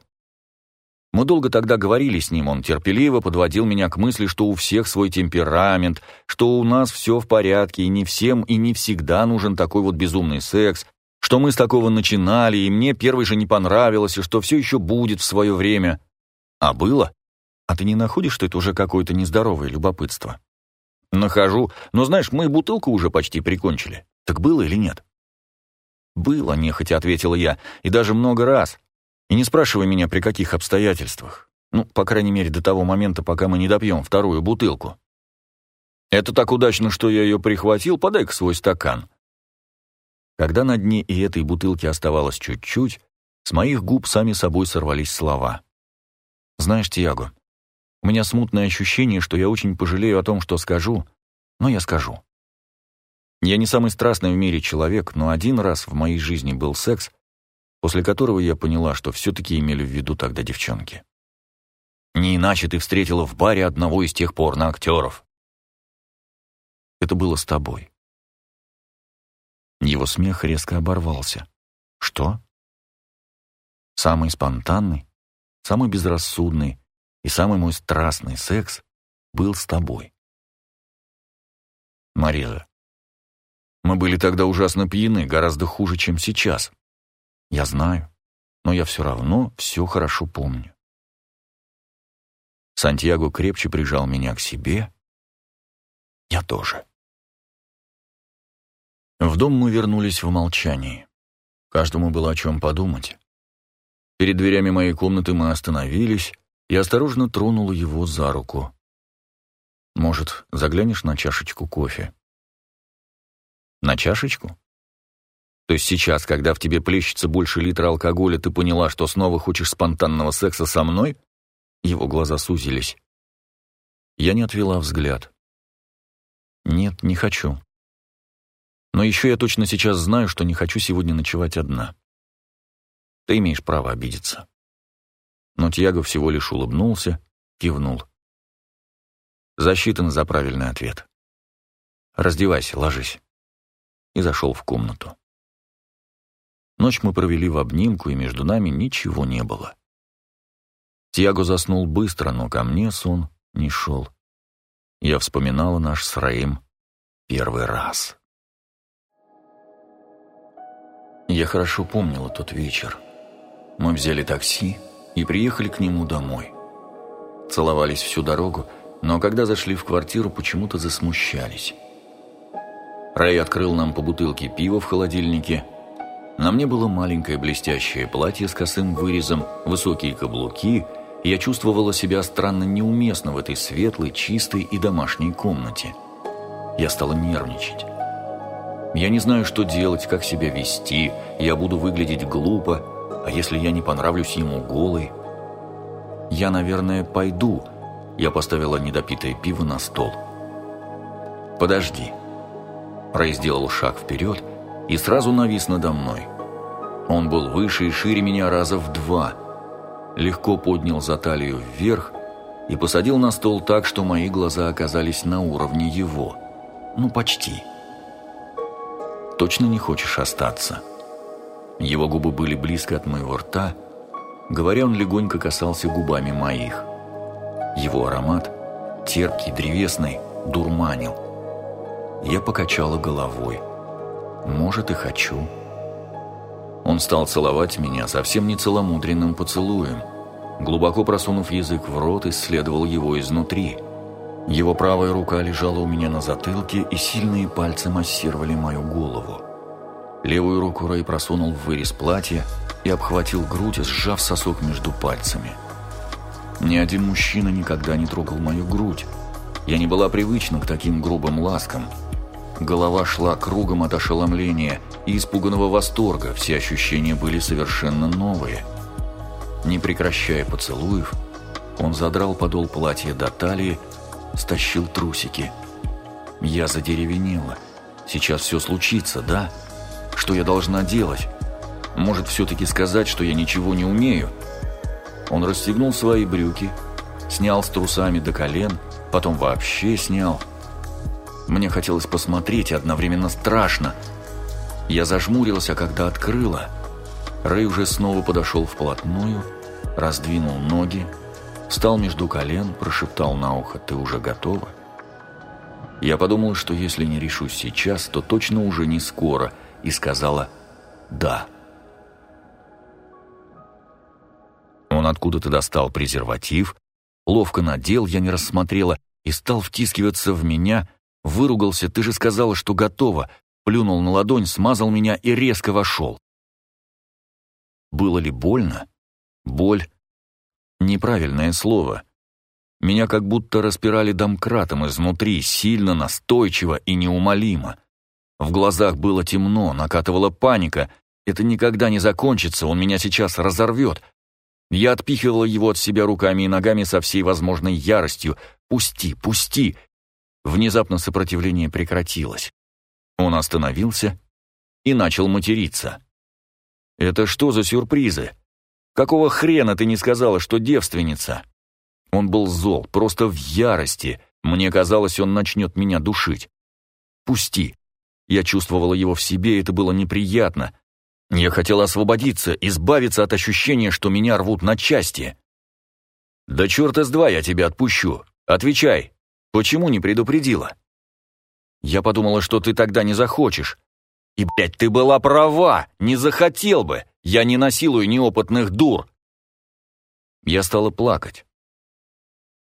Мы долго тогда говорили с ним, он терпеливо подводил меня к мысли, что у всех свой темперамент, что у нас все в порядке, и не всем и не всегда нужен такой вот безумный секс, что мы с такого начинали, и мне первый же не понравилось, и что все еще будет в свое время. А было? А ты не находишь, что это уже какое-то нездоровое любопытство? Нахожу. Но знаешь, мы бутылку уже почти прикончили. Так было или нет? Было, нехотя ответила я, и даже много раз. И не спрашивай меня, при каких обстоятельствах. Ну, по крайней мере, до того момента, пока мы не допьем вторую бутылку. Это так удачно, что я ее прихватил, подай-ка свой стакан. Когда на дне и этой бутылки оставалось чуть-чуть, с моих губ сами собой сорвались слова. «Знаешь, Тиаго, у меня смутное ощущение, что я очень пожалею о том, что скажу, но я скажу. Я не самый страстный в мире человек, но один раз в моей жизни был секс, после которого я поняла, что все-таки имели в виду тогда девчонки. Не иначе ты встретила в баре одного из тех порно-актеров. Это было с тобой. Его смех резко оборвался. Что? Самый спонтанный, самый безрассудный и самый мой страстный секс был с тобой. Мариза, мы были тогда ужасно пьяны, гораздо хуже, чем сейчас. Я знаю, но я все равно все хорошо помню. Сантьяго крепче прижал меня к себе. Я тоже. В дом мы вернулись в молчании. Каждому было о чем подумать. Перед дверями моей комнаты мы остановились, и осторожно тронула его за руку. «Может, заглянешь на чашечку кофе?» «На чашечку?» То есть сейчас, когда в тебе плещется больше литра алкоголя, ты поняла, что снова хочешь спонтанного секса со мной? Его глаза сузились. Я не отвела взгляд. Нет, не хочу. Но еще я точно сейчас знаю, что не хочу сегодня ночевать одна. Ты имеешь право обидеться. Но Тьяго всего лишь улыбнулся, кивнул. Засчитан за правильный ответ. Раздевайся, ложись. И зашел в комнату. Ночь мы провели в обнимку, и между нами ничего не было. Тьяго заснул быстро, но ко мне сон не шел. Я вспоминала наш с Раим первый раз. Я хорошо помнила тот вечер. Мы взяли такси и приехали к нему домой. Целовались всю дорогу, но когда зашли в квартиру, почему-то засмущались. Рэй открыл нам по бутылке пива в холодильнике – на мне было маленькое блестящее платье с косым вырезом, высокие каблуки, я чувствовала себя странно неуместно в этой светлой, чистой и домашней комнате. Я стала нервничать. Я не знаю, что делать, как себя вести, я буду выглядеть глупо, а если я не понравлюсь ему голой? Я, наверное, пойду. Я поставила недопитое пиво на стол. «Подожди». Рэй сделал шаг вперед, и сразу навис надо мной. Он был выше и шире меня раза в два, легко поднял за талию вверх и посадил на стол так, что мои глаза оказались на уровне его. Ну, почти. «Точно не хочешь остаться?» Его губы были близко от моего рта, говоря, он легонько касался губами моих. Его аромат, терпкий, древесный, дурманил. Я покачала головой. Может, и хочу. Он стал целовать меня совсем не целомудренным поцелуем. Глубоко просунув язык в рот, исследовал его изнутри. Его правая рука лежала у меня на затылке, и сильные пальцы массировали мою голову. Левую руку Рэй просунул в вырез платья и обхватил грудь, сжав сосок между пальцами. Ни один мужчина никогда не трогал мою грудь. Я не была привычна к таким грубым ласкам – Голова шла кругом от ошеломления и испуганного восторга, все ощущения были совершенно новые. Не прекращая поцелуев, он задрал подол платья до талии, стащил трусики. Я задеревенела. Сейчас все случится, да? Что я должна делать? Может, все-таки сказать, что я ничего не умею? Он расстегнул свои брюки, снял с трусами до колен, потом вообще снял – мне хотелось посмотреть одновременно страшно. Я зажмурился, когда открыла, Рэй уже снова подошел вплотную, раздвинул ноги, встал между колен, прошептал на ухо «Ты уже готова?» Я подумал, что если не решусь сейчас, то точно уже не скоро, и сказала «Да». Он откуда-то достал презерватив, ловко надел, я не рассмотрела, и стал втискиваться в меня, Выругался, ты же сказала, что готова. Плюнул на ладонь, смазал меня и резко вошел. Было ли больно? Боль — неправильное слово. Меня как будто распирали домкратом изнутри, сильно, настойчиво и неумолимо. В глазах было темно, накатывала паника. Это никогда не закончится, он меня сейчас разорвет. Я отпихивала его от себя руками и ногами со всей возможной яростью. «Пусти, пусти! Внезапно сопротивление прекратилось. Он остановился и начал материться. «Это что за сюрпризы? Какого хрена ты не сказала, что девственница?» Он был зол, просто в ярости. Мне казалось, он начнет меня душить. «Пусти!» Я чувствовала его в себе, это было неприятно. Я хотела освободиться, избавиться от ощущения, что меня рвут на части. «Да черта с два я тебя отпущу. Отвечай, почему не предупредила?» Я подумала, что ты тогда не захочешь. И, блядь, ты была права, не захотел бы. Я не насилую неопытных дур. Я стала плакать.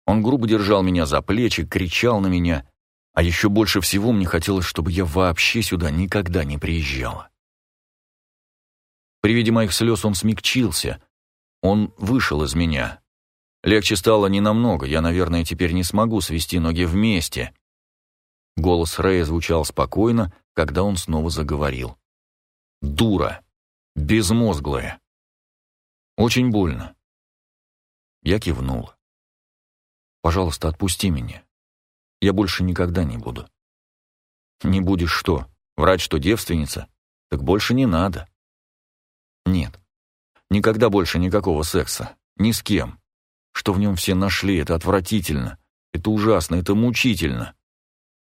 Он грубо держал меня за плечи, кричал на меня, а еще больше всего мне хотелось, чтобы я вообще сюда никогда не приезжала. При виде моих слез он смягчился. Он вышел из меня. Легче стало ненамного, я, наверное, теперь не смогу свести ноги вместе. Голос Рэя звучал спокойно, когда он снова заговорил. «Дура! Безмозглая! Очень больно!» Я кивнул. «Пожалуйста, отпусти меня. Я больше никогда не буду». «Не будешь что? Врать, что девственница? Так больше не надо». «Нет, никогда больше никакого секса. Ни с кем. Что в нем все нашли, это отвратительно. Это ужасно, это мучительно.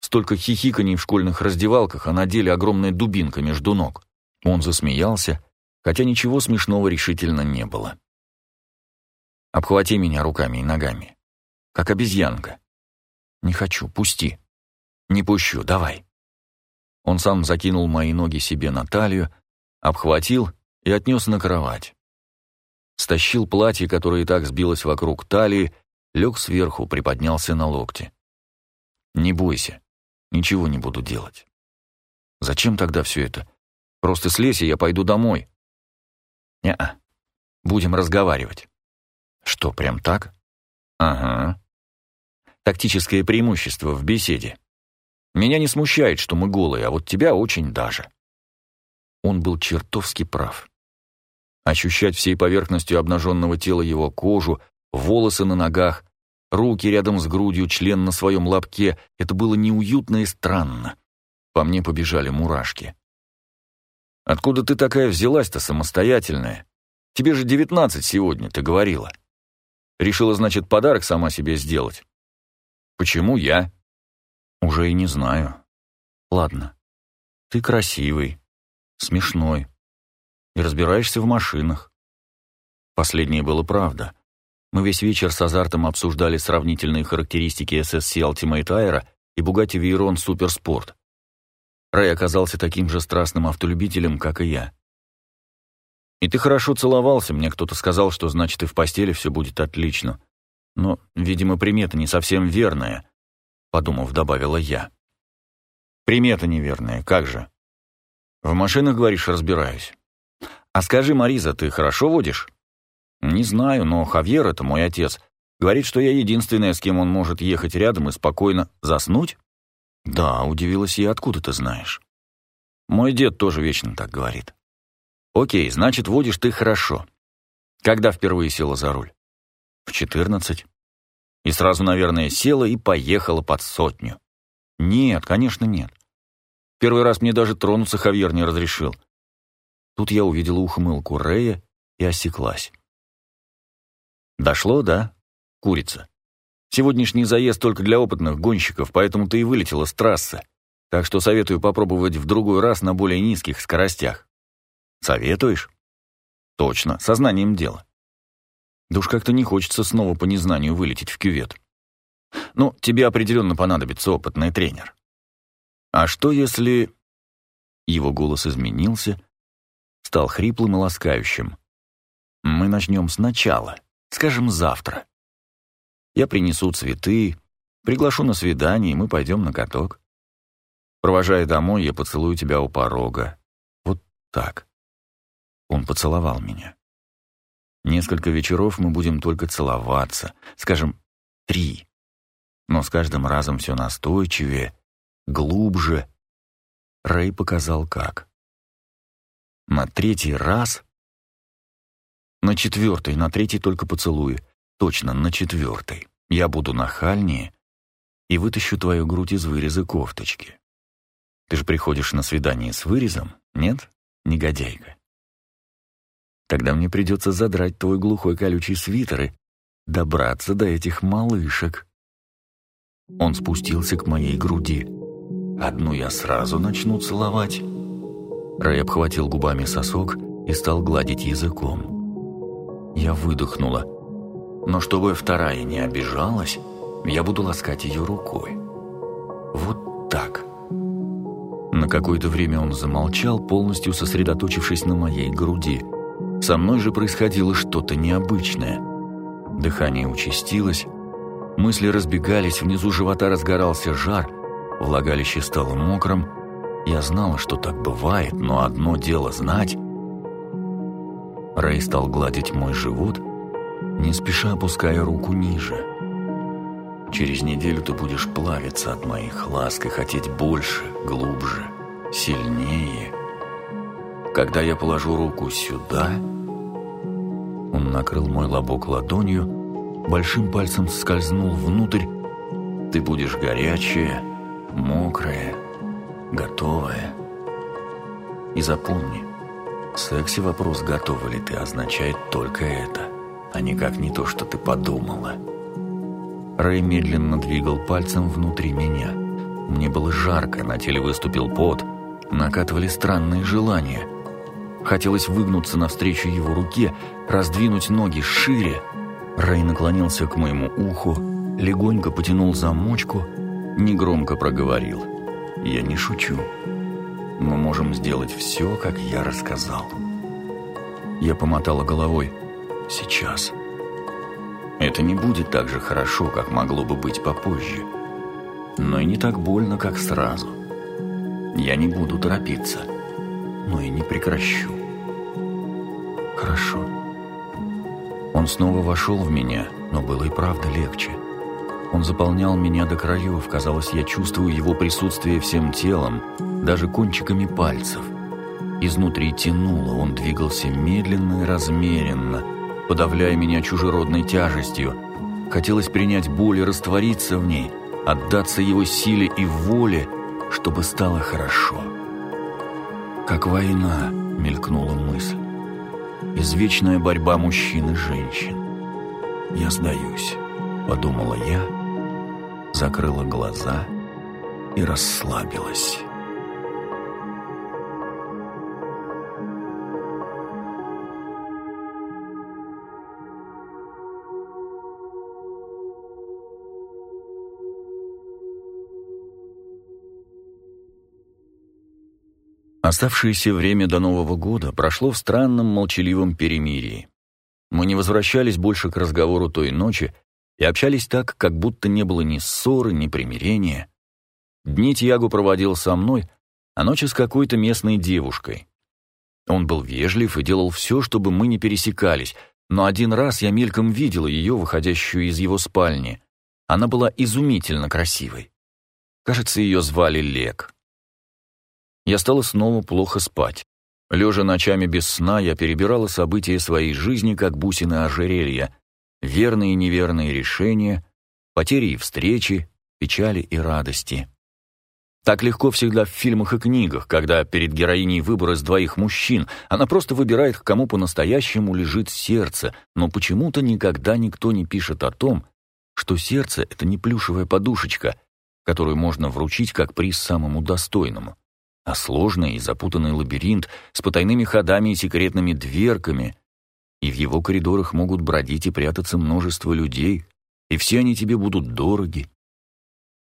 Столько хихиканий в школьных раздевалках, а на деле огромная дубинка между ног. Он засмеялся, хотя ничего смешного решительно не было. «Обхвати меня руками и ногами, как обезьянка». «Не хочу, пусти». «Не пущу, давай». Он сам закинул мои ноги себе на талию, обхватил и отнес на кровать. Стащил платье, которое и так сбилось вокруг талии, лег сверху, приподнялся на локте. «Не бойся, Ничего не буду делать. Зачем тогда все это? Просто слезь, и я пойду домой. Не-а. Будем разговаривать. Что, прям так? Ага. Тактическое преимущество в беседе. Меня не смущает, что мы голые, а вот тебя очень даже. Он был чертовски прав. Ощущать всей поверхностью обнаженного тела его кожу, волосы на ногах, руки рядом с грудью, член на своем лобке. Это было неуютно и странно. По мне побежали мурашки. «Откуда ты такая взялась-то самостоятельная? Тебе же девятнадцать сегодня, ты говорила. Решила, значит, подарок сама себе сделать. Почему я?» «Уже и не знаю. Ладно. Ты красивый, смешной и разбираешься в машинах. Последнее было правда. Мы весь вечер с азартом обсуждали сравнительные характеристики SSC Ultimate Aero и Bugatti Veyron Sport. Рэй оказался таким же страстным автолюбителем, как и я. «И ты хорошо целовался, мне кто-то сказал, что значит и в постели все будет отлично. Но, видимо, примета не совсем верная», — подумав, добавила я. «Примета неверная, как же?» «В машинах, говоришь, разбираюсь. А скажи, Мариза, ты хорошо водишь?» «Не знаю, но Хавьер — это мой отец. Говорит, что я единственная, с кем он может ехать рядом и спокойно заснуть?» «Да», — удивилась я, — «откуда ты знаешь?» «Мой дед тоже вечно так говорит». «Окей, значит, водишь ты хорошо. Когда впервые села за руль?» «В четырнадцать». «И сразу, наверное, села и поехала под сотню». «Нет, конечно, нет. Первый раз мне даже тронуться Хавьер не разрешил». Тут я увидела ухмылку Рея и осеклась. Дошло, да? Курица. Сегодняшний заезд только для опытных гонщиков, поэтому ты и вылетела с трассы. Так что советую попробовать в другой раз на более низких скоростях. Советуешь? Точно, сознанием дела. Да уж как-то не хочется снова по незнанию вылететь в кювет. Ну, тебе определенно понадобится опытный тренер. А что если... Его голос изменился, стал хриплым и ласкающим. Мы начнем сначала. Скажем, завтра. Я принесу цветы, приглашу на свидание, и мы пойдем на каток. Провожая домой, я поцелую тебя у порога. Вот так. Он поцеловал меня. Несколько вечеров мы будем только целоваться, скажем, три. Но с каждым разом все настойчивее, глубже. Рэй показал как. На третий раз на четвертой, на третий только поцелуй. Точно, на четвертой. Я буду нахальнее. и вытащу твою грудь из выреза кофточки. Ты же приходишь на свидание с вырезом, нет, негодяйка? Тогда мне придется задрать твой глухой колючий свитер и добраться до этих малышек. Он спустился к моей груди. Одну я сразу начну целовать. Рэй обхватил губами сосок и стал гладить языком. Я выдохнула. Но чтобы вторая не обижалась, я буду ласкать ее рукой. Вот так. На какое-то время он замолчал, полностью сосредоточившись на моей груди. Со мной же происходило что-то необычное. Дыхание участилось, мысли разбегались, внизу живота разгорался жар, влагалище стало мокрым. Я знала, что так бывает, но одно дело знать. Рэй стал гладить мой живот, не спеша опуская руку ниже. Через неделю ты будешь плавиться от моих ласк и хотеть больше, глубже, сильнее. Когда я положу руку сюда, он накрыл мой лобок ладонью, большим пальцем скользнул внутрь. Ты будешь горячая, мокрая, готовая. И запомни, сексе вопрос «готова ли ты» означает только это, а никак не то, что ты подумала. Рэй медленно двигал пальцем внутри меня. Мне было жарко, на теле выступил пот, накатывали странные желания. Хотелось выгнуться навстречу его руке, раздвинуть ноги шире. Рэй наклонился к моему уху, легонько потянул замочку, негромко проговорил. «Я не шучу. Мы можем сделать все, как я рассказал». Я помотала головой. «Сейчас». Это не будет так же хорошо, как могло бы быть попозже. Но и не так больно, как сразу. Я не буду торопиться, но и не прекращу. Хорошо. Он снова вошел в меня, но было и правда легче. Он заполнял меня до краев, казалось, я чувствую его присутствие всем телом, даже кончиками пальцев. Изнутри тянуло, он двигался медленно и размеренно – подавляя меня чужеродной тяжестью. Хотелось принять боль и раствориться в ней, отдаться его силе и воле, чтобы стало хорошо. «Как война», — мелькнула мысль. «Извечная борьба мужчин и женщин». «Я сдаюсь», — подумала я, закрыла глаза и расслабилась. Оставшееся время до Нового года прошло в странном молчаливом перемирии. Мы не возвращались больше к разговору той ночи и общались так, как будто не было ни ссоры, ни примирения. Дни Тьяго проводил со мной, а ночи с какой-то местной девушкой. Он был вежлив и делал все, чтобы мы не пересекались, но один раз я мельком видела ее, выходящую из его спальни. Она была изумительно красивой. Кажется, ее звали Лек. Я стала снова плохо спать. Лежа ночами без сна, я перебирала события своей жизни, как бусины ожерелья, верные и неверные решения, потери и встречи, печали и радости. Так легко всегда в фильмах и книгах, когда перед героиней выбор из двоих мужчин, она просто выбирает, к кому по-настоящему лежит сердце, но почему-то никогда никто не пишет о том, что сердце — это не плюшевая подушечка, которую можно вручить как приз самому достойному а сложный и запутанный лабиринт с потайными ходами и секретными дверками, и в его коридорах могут бродить и прятаться множество людей, и все они тебе будут дороги.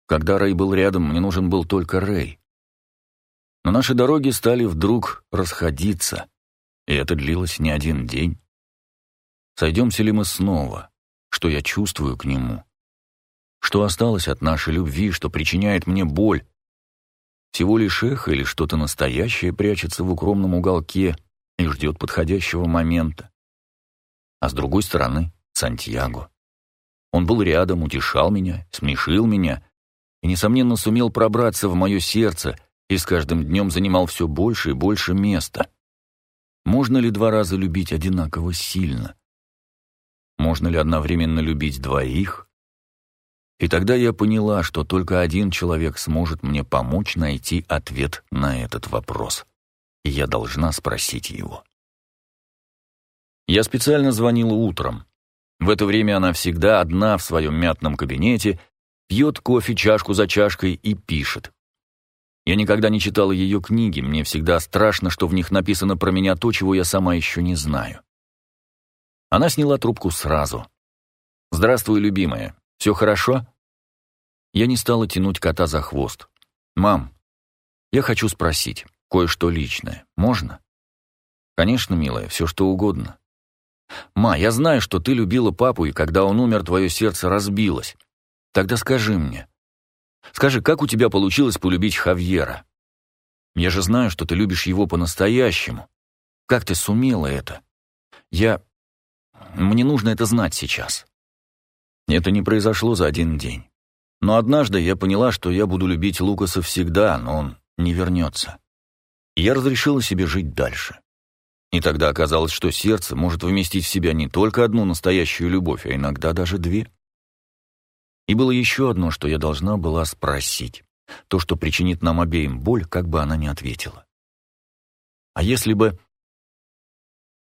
Когда Рэй был рядом, мне нужен был только Рэй. Но наши дороги стали вдруг расходиться, и это длилось не один день. Сойдемся ли мы снова? Что я чувствую к нему? Что осталось от нашей любви, что причиняет мне боль, всего лишь эхо или что-то настоящее прячется в укромном уголке и ждет подходящего момента. А с другой стороны — Сантьяго. Он был рядом, утешал меня, смешил меня и, несомненно, сумел пробраться в мое сердце и с каждым днем занимал все больше и больше места. Можно ли два раза любить одинаково сильно? Можно ли одновременно любить двоих? И тогда я поняла, что только один человек сможет мне помочь найти ответ на этот вопрос. И я должна спросить его. Я специально звонила утром. В это время она всегда одна в своем мятном кабинете, пьет кофе чашку за чашкой и пишет. Я никогда не читала ее книги, мне всегда страшно, что в них написано про меня то, чего я сама еще не знаю. Она сняла трубку сразу. «Здравствуй, любимая. Все хорошо?» Я не стала тянуть кота за хвост. «Мам, я хочу спросить кое-что личное. Можно?» «Конечно, милая, все что угодно». «Ма, я знаю, что ты любила папу, и когда он умер, твое сердце разбилось. Тогда скажи мне, Скажи, как у тебя получилось полюбить Хавьера? Я же знаю, что ты любишь его по-настоящему. Как ты сумела это? Я... Мне нужно это знать сейчас. Это не произошло за один день. Но однажды я поняла, что я буду любить Лукаса всегда, но он не вернется. Я разрешила себе жить дальше. И тогда оказалось, что сердце может вместить в себя не только одну настоящую любовь, а иногда даже две. И было еще одно, что я должна была спросить. То, что причинит нам обеим боль, как бы она ни ответила. А если бы...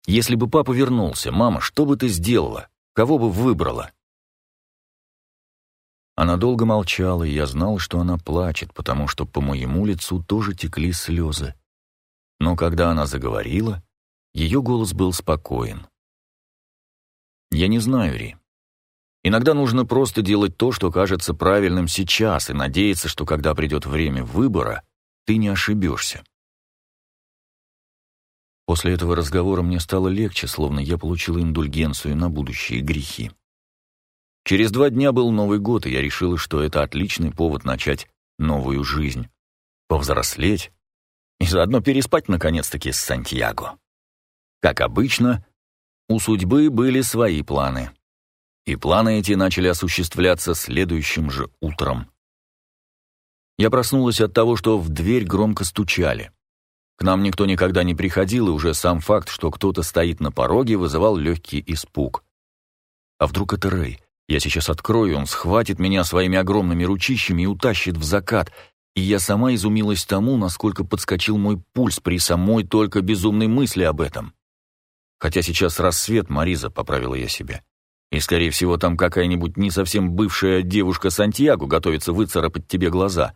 Если бы папа вернулся, мама, что бы ты сделала? Кого бы выбрала? Она долго молчала, и я знал, что она плачет, потому что по моему лицу тоже текли слезы. Но когда она заговорила, ее голос был спокоен. «Я не знаю, Ри. Иногда нужно просто делать то, что кажется правильным сейчас, и надеяться, что когда придет время выбора, ты не ошибешься. После этого разговора мне стало легче, словно я получил индульгенцию на будущие грехи. Через два дня был Новый год, и я решила, что это отличный повод начать новую жизнь, повзрослеть и заодно переспать наконец-таки с Сантьяго. Как обычно, у судьбы были свои планы и планы эти начали осуществляться следующим же утром. Я проснулась от того, что в дверь громко стучали. К нам никто никогда не приходил, и уже сам факт, что кто-то стоит на пороге, вызывал легкий испуг. А вдруг это Рэй? Я сейчас открою, он схватит меня своими огромными ручищами и утащит в закат, и я сама изумилась тому, насколько подскочил мой пульс при самой только безумной мысли об этом. Хотя сейчас рассвет, Мариза, поправила я себя. И, скорее всего, там какая-нибудь не совсем бывшая девушка Сантьяго готовится выцарапать тебе глаза.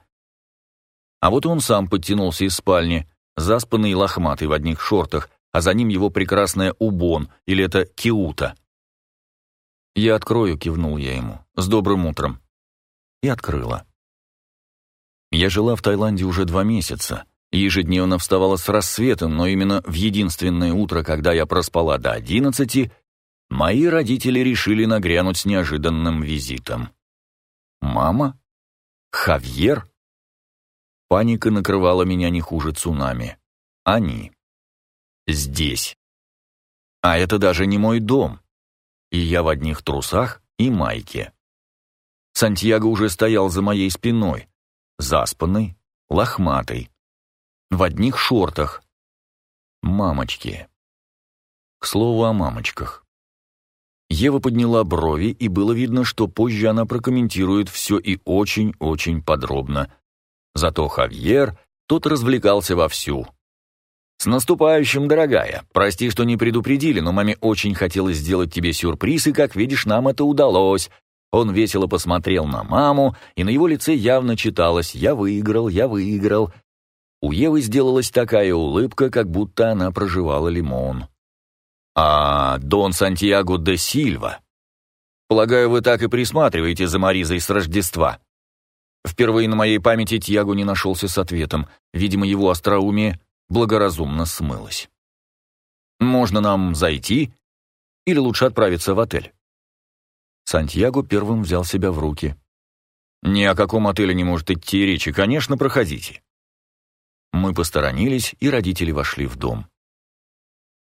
А вот он сам подтянулся из спальни, заспанный и лохматый в одних шортах, а за ним его прекрасная Убон, или это Киута. «Я открою», — кивнул я ему, — «с добрым утром». И открыла. Я жила в Таиланде уже два месяца, ежедневно вставала с рассветом, но именно в единственное утро, когда я проспала до одиннадцати, мои родители решили нагрянуть с неожиданным визитом. Мама? Хавьер? Паника накрывала меня не хуже цунами. Они. Здесь. А это даже не мой дом. И я в одних трусах и майке. Сантьяго уже стоял за моей спиной, заспанный, лохматый, в одних шортах. Мамочки. К слову о мамочках. Ева подняла брови, и было видно, что позже она прокомментирует все и очень-очень подробно. Зато Хавьер тот развлекался вовсю. «С наступающим, дорогая! Прости, что не предупредили, но маме очень хотелось сделать тебе сюрприз, и, как видишь, нам это удалось». Он весело посмотрел на маму, и на его лице явно читалось «Я выиграл, я выиграл». У Евы сделалась такая улыбка, как будто она проживала лимон. А Дон Сантьяго де Сильва? Полагаю, вы так и присматриваете за Маризой с Рождества. Впервые на моей памяти Тьяго не нашелся с ответом. Видимо, его остроумие благоразумно смылось. Можно нам зайти? Или лучше отправиться в отель? Сантьяго первым взял себя в руки. Ни о каком отеле не может идти речи, конечно, проходите. Мы посторонились, и родители вошли в дом.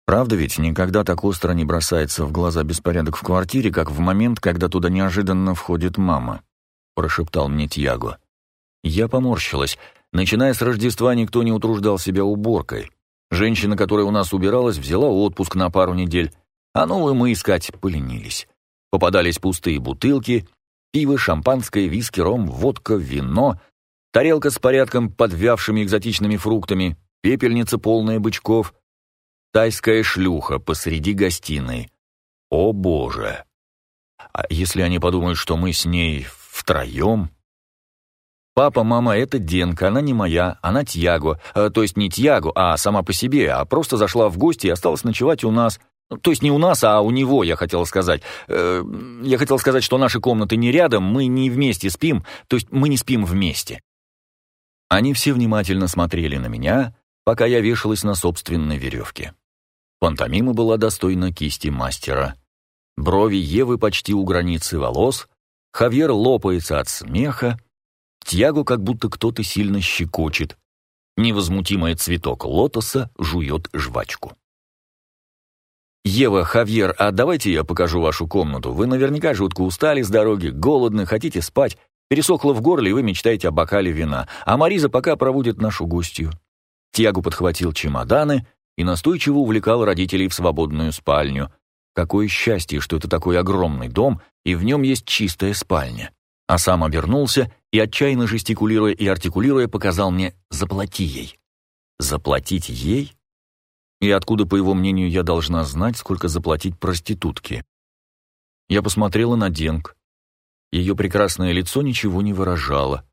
Правда ведь никогда так остро не бросается в глаза беспорядок в квартире, как в момент, когда туда неожиданно входит мама, прошептал мне Тьяго. Я поморщилась. Начиная с Рождества никто не утруждал себя уборкой. Женщина, которая у нас убиралась, взяла отпуск на пару недель, а новую мы искать поленились. Попадались пустые бутылки, Пиво, шампанское, виски, ром, водка, вино, тарелка с порядком подвявшими экзотичными фруктами, пепельница полная бычков, тайская шлюха посреди гостиной. О боже! А если они подумают, что мы с ней втроем? Папа, мама — это Денка, она не моя, она Тьяго. Э, то есть не Тьяго, а сама по себе, а просто зашла в гости и осталась ночевать у нас. То есть не у нас, а у него, я хотел сказать. Э, я хотел сказать, что наши комнаты не рядом, мы не вместе спим, то есть мы не спим вместе. Они все внимательно смотрели на меня, пока я вешалась на собственной веревке. Пантомима была достойна кисти мастера. Брови Евы почти у границы волос, Хавьер лопается от смеха, Тьяго как будто кто-то сильно щекочет. Невозмутимый цветок лотоса жует жвачку. «Ева, Хавьер, а давайте я покажу вашу комнату. Вы наверняка жутко устали с дороги, голодны, хотите спать. Пересохло в горле, и вы мечтаете о бокале вина. А Мариза пока проводит нашу гостью». Тьяго подхватил чемоданы и настойчиво увлекал родителей в свободную спальню. Какое счастье, что это такой огромный дом, и в нем есть чистая спальня. А сам обернулся и, отчаянно жестикулируя и артикулируя, показал мне «заплати ей». «Заплатить ей?» И откуда, по его мнению, я должна знать, сколько заплатить проститутке? Я посмотрела на Денг. Ее прекрасное лицо ничего не выражало.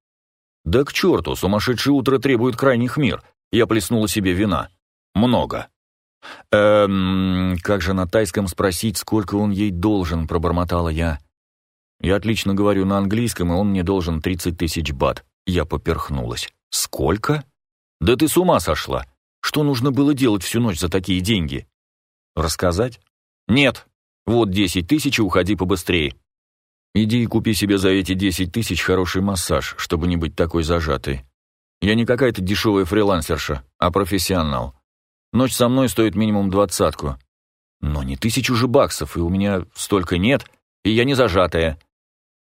«Да к черту, сумасшедшее утро требует крайних мер!» Я плеснула себе вина. «Много». «Эм, как же на тайском спросить, сколько он ей должен?» — пробормотала я. «Я отлично говорю на английском, и он мне должен 30 тысяч бат». Я поперхнулась. «Сколько?» «Да ты с ума сошла! Что нужно было делать всю ночь за такие деньги?» «Рассказать?» «Нет. Вот 10 тысяч, и уходи побыстрее». «Иди и купи себе за эти 10 тысяч хороший массаж, чтобы не быть такой зажатой. Я не какая-то дешевая фрилансерша, а профессионал. Ночь со мной стоит минимум двадцатку. Но не тысячу же баксов, и у меня столько нет, и я не зажатая.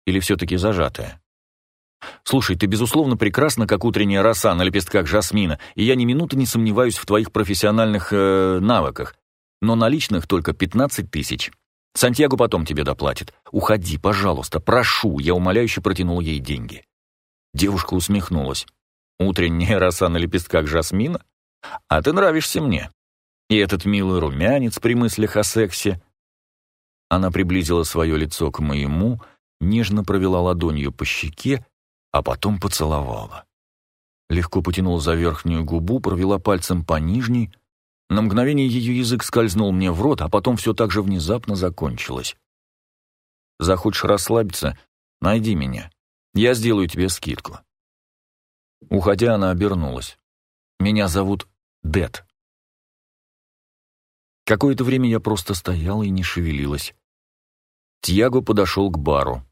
Или все-таки зажатая? Слушай, ты, безусловно, прекрасна, как утренняя роса на лепестках жасмина, и я ни минуты не сомневаюсь в твоих профессиональных э, навыках. Но наличных только пятнадцать тысяч. Сантьяго потом тебе доплатит. Уходи, пожалуйста, прошу, я умоляюще протянул ей деньги. Девушка усмехнулась. Утренняя роса на лепестках жасмина? А ты нравишься мне. И этот милый румянец при мыслях о сексе. Она приблизила свое лицо к моему, нежно провела ладонью по щеке, а потом поцеловала. Легко потянула за верхнюю губу, провела пальцем по нижней. На мгновение ее язык скользнул мне в рот, а потом все так же внезапно закончилось. «Захочешь расслабиться? Найди меня. Я сделаю тебе скидку». Уходя, она обернулась. «Меня зовут Дед». Какое-то время я просто стояла и не шевелилась. Тьяго подошел к бару.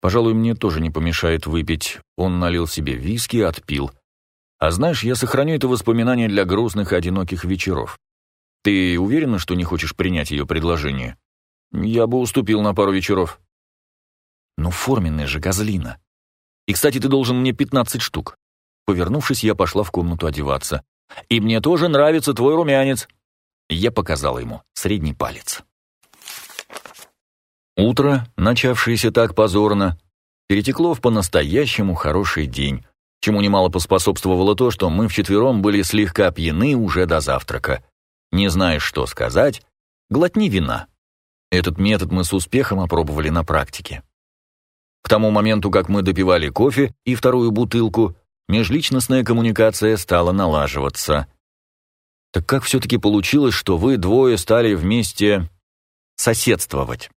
Пожалуй, мне тоже не помешает выпить. Он налил себе виски, отпил. А знаешь, я сохраню это воспоминание для грустных и одиноких вечеров. Ты уверена, что не хочешь принять ее предложение? Я бы уступил на пару вечеров. Ну, форменная же козлина. И, кстати, ты должен мне 15 штук. Повернувшись, я пошла в комнату одеваться. И мне тоже нравится твой румянец. Я показала ему средний палец. Утро, начавшееся так позорно, перетекло в по-настоящему хороший день, чему немало поспособствовало то, что мы вчетвером были слегка пьяны уже до завтрака. Не знаешь, что сказать, глотни вина. Этот метод мы с успехом опробовали на практике. К тому моменту, как мы допивали кофе и вторую бутылку, межличностная коммуникация стала налаживаться. Так как все-таки получилось, что вы двое стали вместе соседствовать?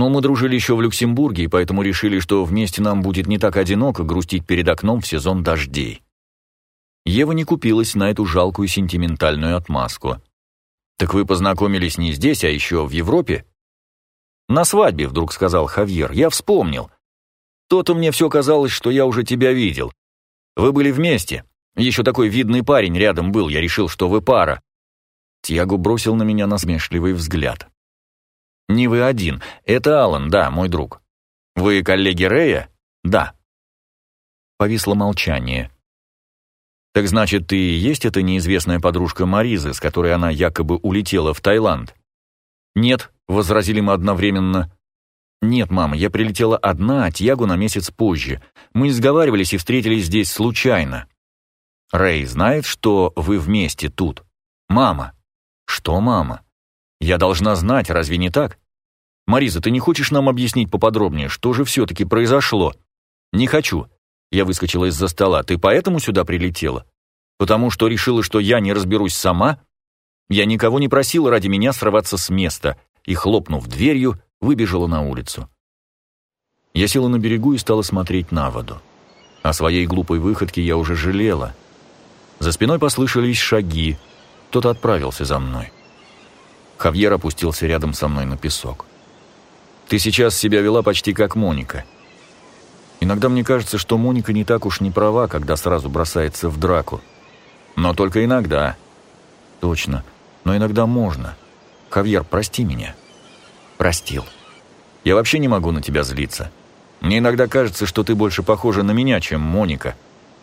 Но мы дружили еще в Люксембурге, и поэтому решили, что вместе нам будет не так одиноко грустить перед окном в сезон дождей. Ева не купилась на эту жалкую сентиментальную отмазку. «Так вы познакомились не здесь, а еще в Европе?» «На свадьбе», — вдруг сказал Хавьер. «Я вспомнил. То-то мне все казалось, что я уже тебя видел. Вы были вместе. Еще такой видный парень рядом был, я решил, что вы пара». Тьяго бросил на меня насмешливый взгляд. «Не вы один. Это Алан, да, мой друг. Вы коллеги Рэя? Да». Повисло молчание. «Так значит, ты и есть эта неизвестная подружка Маризы, с которой она якобы улетела в Таиланд?» «Нет», — возразили мы одновременно. «Нет, мама, я прилетела одна, а Тьягу на месяц позже. Мы сговаривались и встретились здесь случайно». «Рэй знает, что вы вместе тут?» «Мама». «Что, мама?» «Я должна знать, разве не так?» «Мариза, ты не хочешь нам объяснить поподробнее, что же все-таки произошло?» «Не хочу». Я выскочила из-за стола. «Ты поэтому сюда прилетела? Потому что решила, что я не разберусь сама?» Я никого не просила ради меня срываться с места и, хлопнув дверью, выбежала на улицу. Я села на берегу и стала смотреть на воду. О своей глупой выходке я уже жалела. За спиной послышались шаги. Кто-то отправился за мной. Хавьер опустился рядом со мной на песок. «Ты сейчас себя вела почти как Моника. Иногда мне кажется, что Моника не так уж не права, когда сразу бросается в драку. Но только иногда. Точно. Но иногда можно. Хавьер, прости меня» простил. Я вообще не могу на тебя злиться. Мне иногда кажется, что ты больше похожа на меня, чем Моника,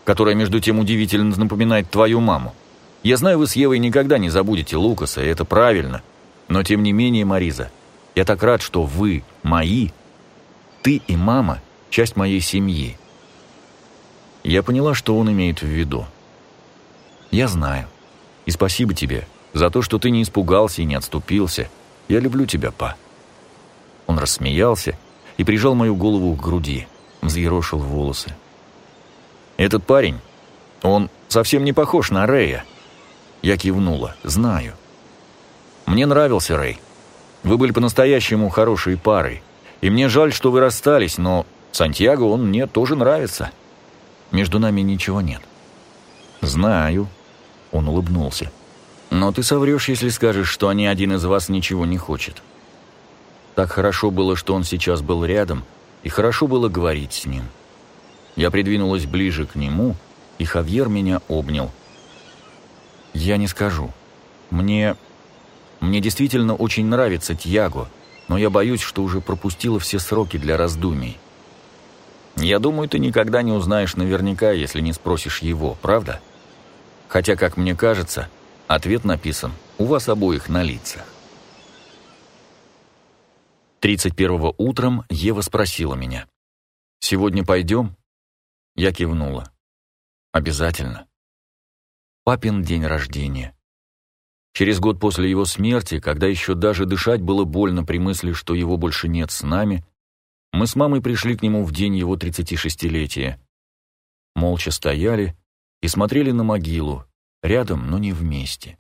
которая, между тем, удивительно напоминает твою маму. Я знаю, вы с Евой никогда не забудете Лукаса, и это правильно. Но, тем не менее, Мариза, я так рад, что вы мои, ты и мама – часть моей семьи. Я поняла, что он имеет в виду. Я знаю. И спасибо тебе за то, что ты не испугался и не отступился. Я люблю тебя, па. Он рассмеялся и прижал мою голову к груди, взъерошил волосы. «Этот парень, он совсем не похож на Рэя». Я кивнула. «Знаю». «Мне нравился Рэй. Вы были по-настоящему хорошей парой. И мне жаль, что вы расстались, но Сантьяго, он мне тоже нравится. Между нами ничего нет». «Знаю», — он улыбнулся. «Но ты соврешь, если скажешь, что ни один из вас ничего не хочет. Так хорошо было, что он сейчас был рядом, и хорошо было говорить с ним. Я придвинулась ближе к нему, и Хавьер меня обнял. «Я не скажу. Мне... Мне действительно очень нравится Тьяго, но я боюсь, что уже пропустила все сроки для раздумий. Я думаю, ты никогда не узнаешь наверняка, если не спросишь его, правда? Хотя, как мне кажется, ответ написан у вас обоих на лицах. 31-го утром Ева спросила меня. «Сегодня пойдем?» Я кивнула. «Обязательно». Папин день рождения. Через год после его смерти, когда еще даже дышать было больно при мысли, что его больше нет с нами, мы с мамой пришли к нему в день его 36-летия. Молча стояли и смотрели на могилу, рядом, но не вместе.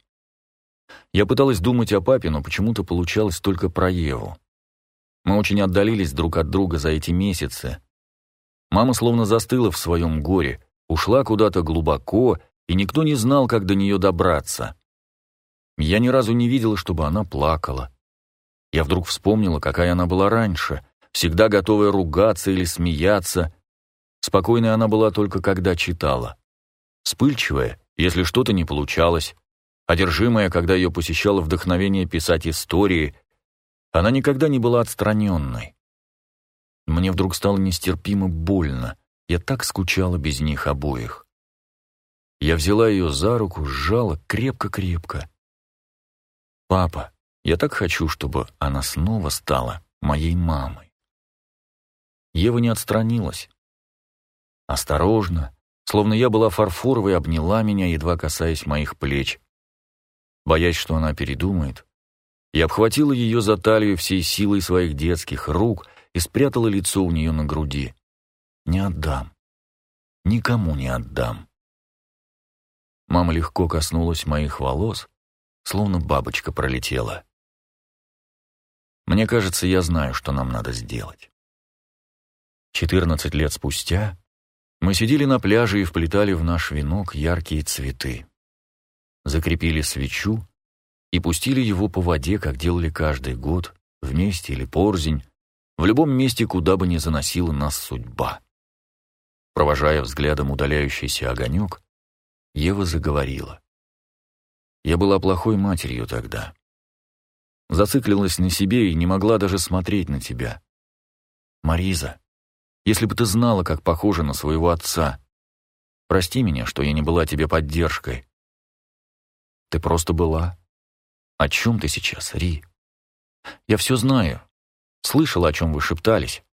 Я пыталась думать о папе, но почему-то получалось только про Еву. Мы очень отдалились друг от друга за эти месяцы. Мама словно застыла в своем горе, ушла куда-то глубоко, и никто не знал, как до нее добраться. Я ни разу не видела, чтобы она плакала. Я вдруг вспомнила, какая она была раньше, всегда готовая ругаться или смеяться. Спокойной она была только когда читала. Вспыльчивая, если что-то не получалось, одержимая, когда ее посещало вдохновение писать истории — она никогда не была отстраненной. Мне вдруг стало нестерпимо больно. Я так скучала без них обоих. Я взяла ее за руку, сжала крепко-крепко. «Папа, я так хочу, чтобы она снова стала моей мамой». Ева не отстранилась. Осторожно, словно я была фарфоровой, обняла меня, едва касаясь моих плеч. Боясь, что она передумает, я обхватила ее за талию всей силой своих детских рук и спрятала лицо у нее на груди. «Не отдам. Никому не отдам». Мама легко коснулась моих волос, словно бабочка пролетела. Мне кажется, я знаю, что нам надо сделать. Четырнадцать лет спустя мы сидели на пляже и вплетали в наш венок яркие цветы. Закрепили свечу и пустили его по воде, как делали каждый год, вместе или порзень, в любом месте, куда бы ни заносила нас судьба. Провожая взглядом удаляющийся огонек, Ева заговорила. Я была плохой матерью тогда. Зациклилась на себе и не могла даже смотреть на тебя. Мариза, если бы ты знала, как похожа на своего отца, прости меня, что я не была тебе поддержкой. Ты просто была, «О чем ты сейчас, Ри?» «Я все знаю. Слышал, о чем вы шептались.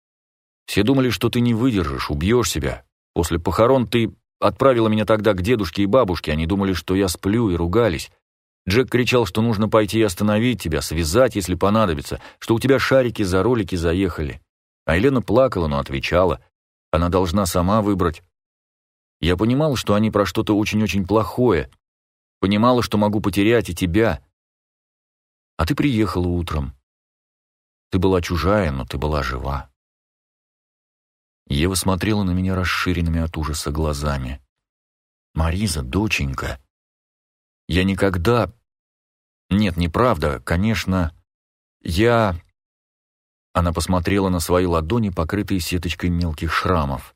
Все думали, что ты не выдержишь, убьешь себя. После похорон ты отправила меня тогда к дедушке и бабушке, они думали, что я сплю, и ругались. Джек кричал, что нужно пойти и остановить тебя, связать, если понадобится, что у тебя шарики за ролики заехали. А Елена плакала, но отвечала. Она должна сама выбрать. Я понимал, что они про что-то очень-очень плохое. Понимала, что могу потерять и тебя. А ты приехала утром. Ты была чужая, но ты была жива. Ева смотрела на меня расширенными от ужаса глазами. «Мариза, доченька, я никогда... Нет, неправда, конечно, я...» Она посмотрела на свои ладони, покрытые сеточкой мелких шрамов.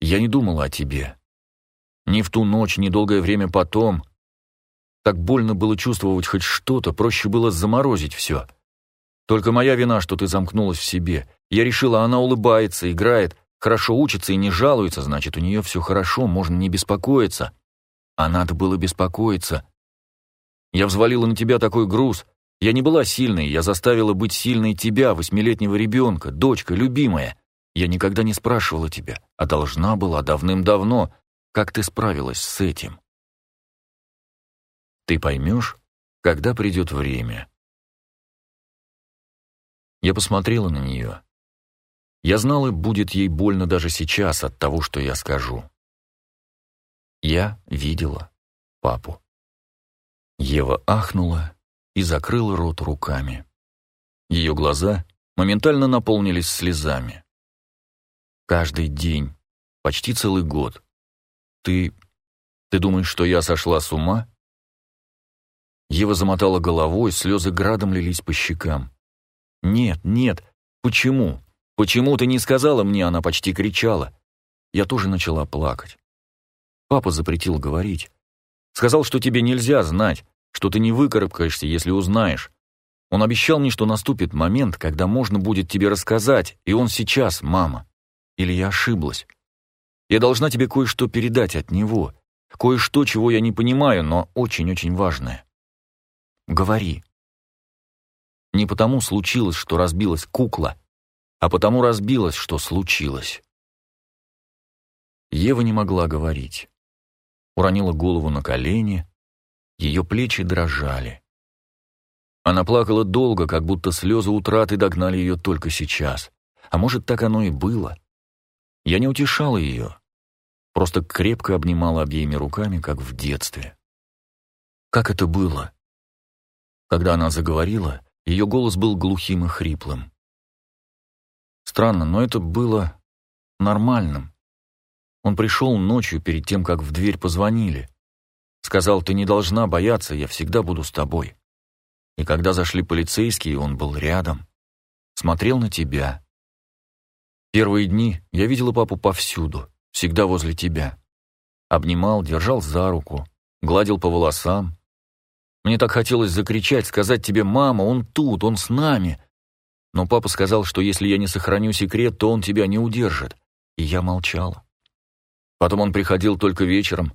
«Я не думала о тебе. Ни в ту ночь, ни долгое время потом. Так больно было чувствовать хоть что-то, проще было заморозить все. Только моя вина, что ты замкнулась в себе. Я решила, она улыбается, играет, хорошо учится и не жалуется, значит, у нее все хорошо, можно не беспокоиться. А надо было беспокоиться. Я взвалила на тебя такой груз, я не была сильной, я заставила быть сильной тебя, восьмилетнего ребенка, дочка, любимая. Я никогда не спрашивала тебя, а должна была давным-давно, как ты справилась с этим. Ты поймешь, когда придет время. Я посмотрела на нее. Я знала, будет ей больно даже сейчас от того, что я скажу. Я видела папу. Ева ахнула и закрыла рот руками. Ее глаза моментально наполнились слезами. Каждый день, почти целый год. Ты... ты думаешь, что я сошла с ума? Ева замотала головой, слезы градом лились по щекам. «Нет, нет, почему? Почему ты не сказала мне?» Она почти кричала. Я тоже начала плакать. Папа запретил говорить. Сказал, что тебе нельзя знать, что ты не выкарабкаешься, если узнаешь. Он обещал мне, что наступит момент, когда можно будет тебе рассказать, и он сейчас, мама. Или я ошиблась? Я должна тебе кое-что передать от него. Кое-что, чего я не понимаю, но очень-очень важное. Говори. Не потому случилось, что разбилась кукла, а потому разбилась, что случилось. Ева не могла говорить. Уронила голову на колени, ее плечи дрожали. Она плакала долго, как будто слезы утраты догнали ее только сейчас. А может, так оно и было. Я не утешала ее, просто крепко обнимала обеими руками, как в детстве. Как это было? Когда она заговорила, ее голос был глухим и хриплым. Странно, но это было нормальным. Он пришел ночью перед тем, как в дверь позвонили. Сказал, ты не должна бояться, я всегда буду с тобой. И когда зашли полицейские, он был рядом. Смотрел на тебя. Первые дни я видела папу повсюду, всегда возле тебя. Обнимал, держал за руку, гладил по волосам. Мне так хотелось закричать, сказать тебе, мама, он тут, он с нами. Но папа сказал, что если я не сохраню секрет, то он тебя не удержит. И я молчала. Потом он приходил только вечером,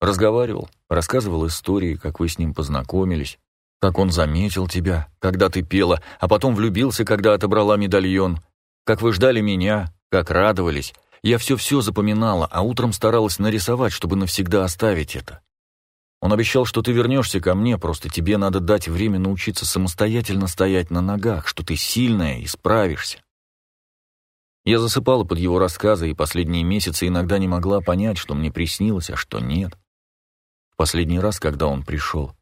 разговаривал, рассказывал истории, как вы с ним познакомились, как он заметил тебя, когда ты пела, а потом влюбился, когда отобрала медальон, как вы ждали меня, как радовались. Я все-все запоминала, а утром старалась нарисовать, чтобы навсегда оставить это. Он обещал, что ты вернешься ко мне, просто тебе надо дать время научиться самостоятельно стоять на ногах, что ты сильная и справишься. Я засыпала под его рассказы, и последние месяцы иногда не могла понять, что мне приснилось, а что нет. Последний раз, когда он пришел,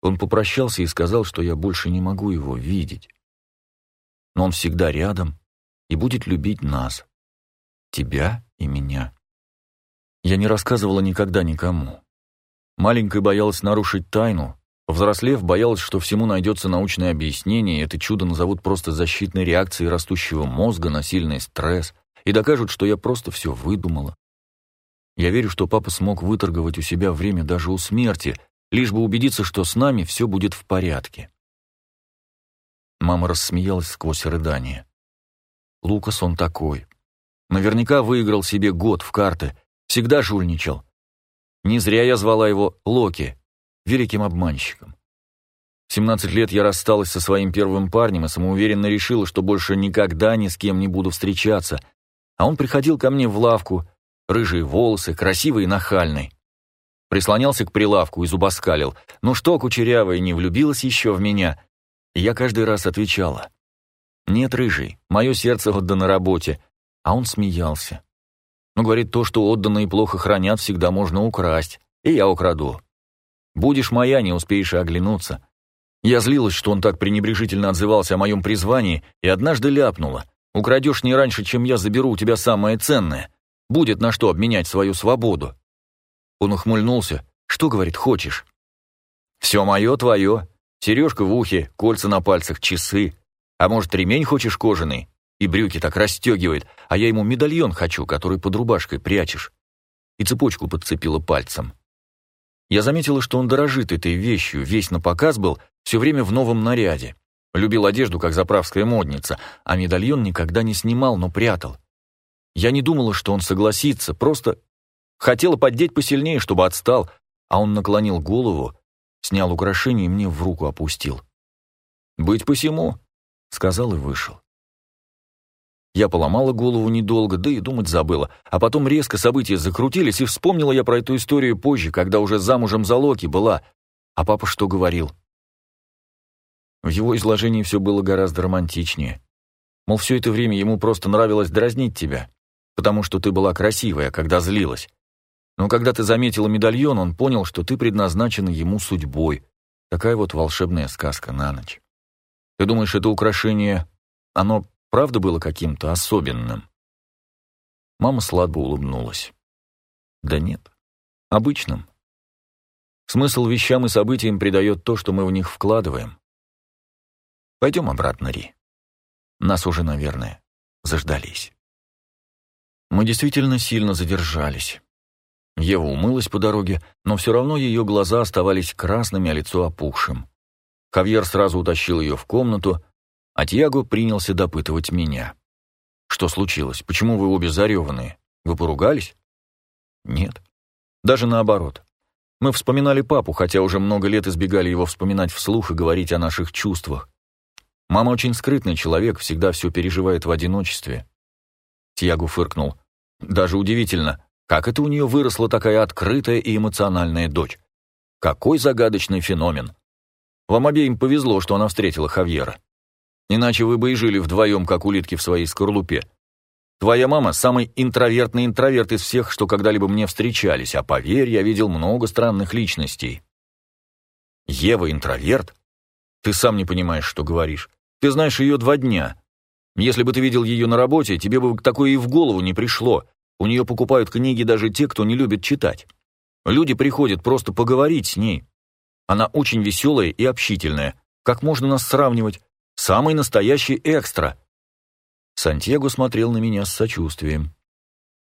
он попрощался и сказал, что я больше не могу его видеть. Но он всегда рядом и будет любить нас, тебя и меня. Я не рассказывала никогда никому. Маленькая боялась нарушить тайну, взрослев, боялась, что всему найдется научное объяснение, это чудо назовут просто защитной реакцией растущего мозга на сильный стресс, и докажут, что я просто все выдумала. Я верю, что папа смог выторговать у себя время даже у смерти, лишь бы убедиться, что с нами все будет в порядке. Мама рассмеялась сквозь рыдание. Лукас он такой. Наверняка выиграл себе год в карты, всегда жульничал, не зря я звала его Локи, великим обманщиком. В 17 лет я рассталась со своим первым парнем и самоуверенно решила, что больше никогда ни с кем не буду встречаться. А он приходил ко мне в лавку, рыжие волосы, красивый и нахальный. Прислонялся к прилавку и зубоскалил. «Ну что, кучерявая, не влюбилась еще в меня?» И я каждый раз отвечала. «Нет, рыжий, мое сердце отдано работе». А он смеялся. Ну, говорит, то, что отданные плохо хранят, всегда можно украсть. И я украду. Будешь моя, не успеешь и оглянуться. Я злилась, что он так пренебрежительно отзывался о моем призвании, и однажды ляпнула. «Украдешь не раньше, чем я заберу у тебя самое ценное. Будет на что обменять свою свободу». Он ухмыльнулся. «Что, — говорит, — хочешь?» «Все мое, твое. Сережка в ухе, кольца на пальцах, часы. А может, ремень хочешь кожаный? И брюки так расстегивает, а я ему медальон хочу, который под рубашкой прячешь». И цепочку подцепила пальцем. Я заметила, что он дорожит этой вещью, весь на показ был, все время в новом наряде. Любил одежду, как заправская модница, а медальон никогда не снимал, но прятал. Я не думала, что он согласится, просто хотела поддеть посильнее, чтобы отстал, а он наклонил голову, снял украшение и мне в руку опустил. «Быть посему», — сказал и вышел. Я поломала голову недолго, да и думать забыла. А потом резко события закрутились, и вспомнила я про эту историю позже, когда уже замужем за Локи была. А папа что говорил? В его изложении все было гораздо романтичнее. Мол, все это время ему просто нравилось дразнить тебя, потому что ты была красивая, когда злилась. Но когда ты заметила медальон, он понял, что ты предназначена ему судьбой. Такая вот волшебная сказка на ночь. Ты думаешь, это украшение, оно правда было каким-то особенным? Мама сладко улыбнулась. Да нет, обычным. Смысл вещам и событиям придает то, что мы в них вкладываем. Пойдем обратно, Ри. Нас уже, наверное, заждались. Мы действительно сильно задержались. Ева умылась по дороге, но все равно ее глаза оставались красными, а лицо опухшим. Хавьер сразу утащил ее в комнату, а Тьяго принялся допытывать меня. «Что случилось? Почему вы обе зареванные? Вы поругались?» «Нет. Даже наоборот. Мы вспоминали папу, хотя уже много лет избегали его вспоминать вслух и говорить о наших чувствах. Мама очень скрытный человек, всегда все переживает в одиночестве». Тьяго фыркнул. «Даже удивительно, как это у нее выросла такая открытая и эмоциональная дочь? Какой загадочный феномен! Вам обеим повезло, что она встретила Хавьера. Иначе вы бы и жили вдвоем, как улитки в своей скорлупе. Твоя мама – самый интровертный интроверт из всех, что когда-либо мне встречались, а поверь, я видел много странных личностей. Ева – интроверт? Ты сам не понимаешь, что говоришь. Ты знаешь ее два дня. Если бы ты видел ее на работе, тебе бы такое и в голову не пришло. У нее покупают книги даже те, кто не любит читать. Люди приходят просто поговорить с ней. Она очень веселая и общительная. Как можно нас сравнивать? Самый настоящий экстра. Сантьяго смотрел на меня с сочувствием.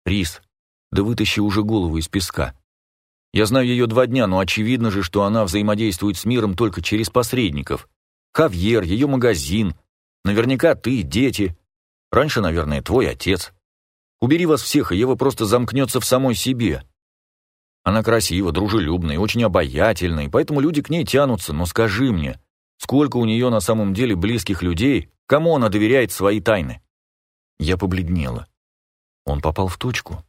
Рис, да вытащи уже голову из песка. Я знаю ее два дня, но очевидно же, что она взаимодействует с миром только через посредников. Хавьер, ее магазин. Наверняка ты, дети. Раньше, наверное, твой отец. Убери вас всех, и Ева просто замкнется в самой себе. Она красива, дружелюбная очень обаятельная, поэтому люди к ней тянутся, но скажи мне, Сколько у нее на самом деле близких людей, кому она доверяет свои тайны? Я побледнела. Он попал в точку.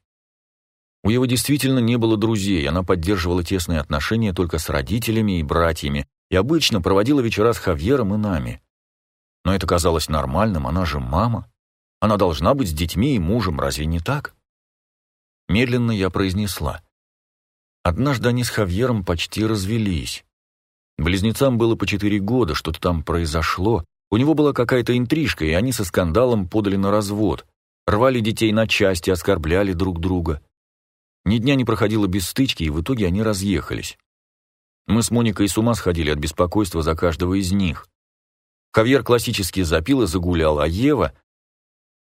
У Евы действительно не было друзей, она поддерживала тесные отношения только с родителями и братьями и обычно проводила вечера с Хавьером и нами. Но это казалось нормальным, она же мама. Она должна быть с детьми и мужем, разве не так? Медленно я произнесла. Однажды они с Хавьером почти развелись. Близнецам было по четыре года, что-то там произошло. У него была какая-то интрижка, и они со скандалом подали на развод. Рвали детей на части, оскорбляли друг друга. Ни дня не проходило без стычки, и в итоге они разъехались. Мы с Моникой с ума сходили от беспокойства за каждого из них. Хавьер классически запил и загулял, а Ева...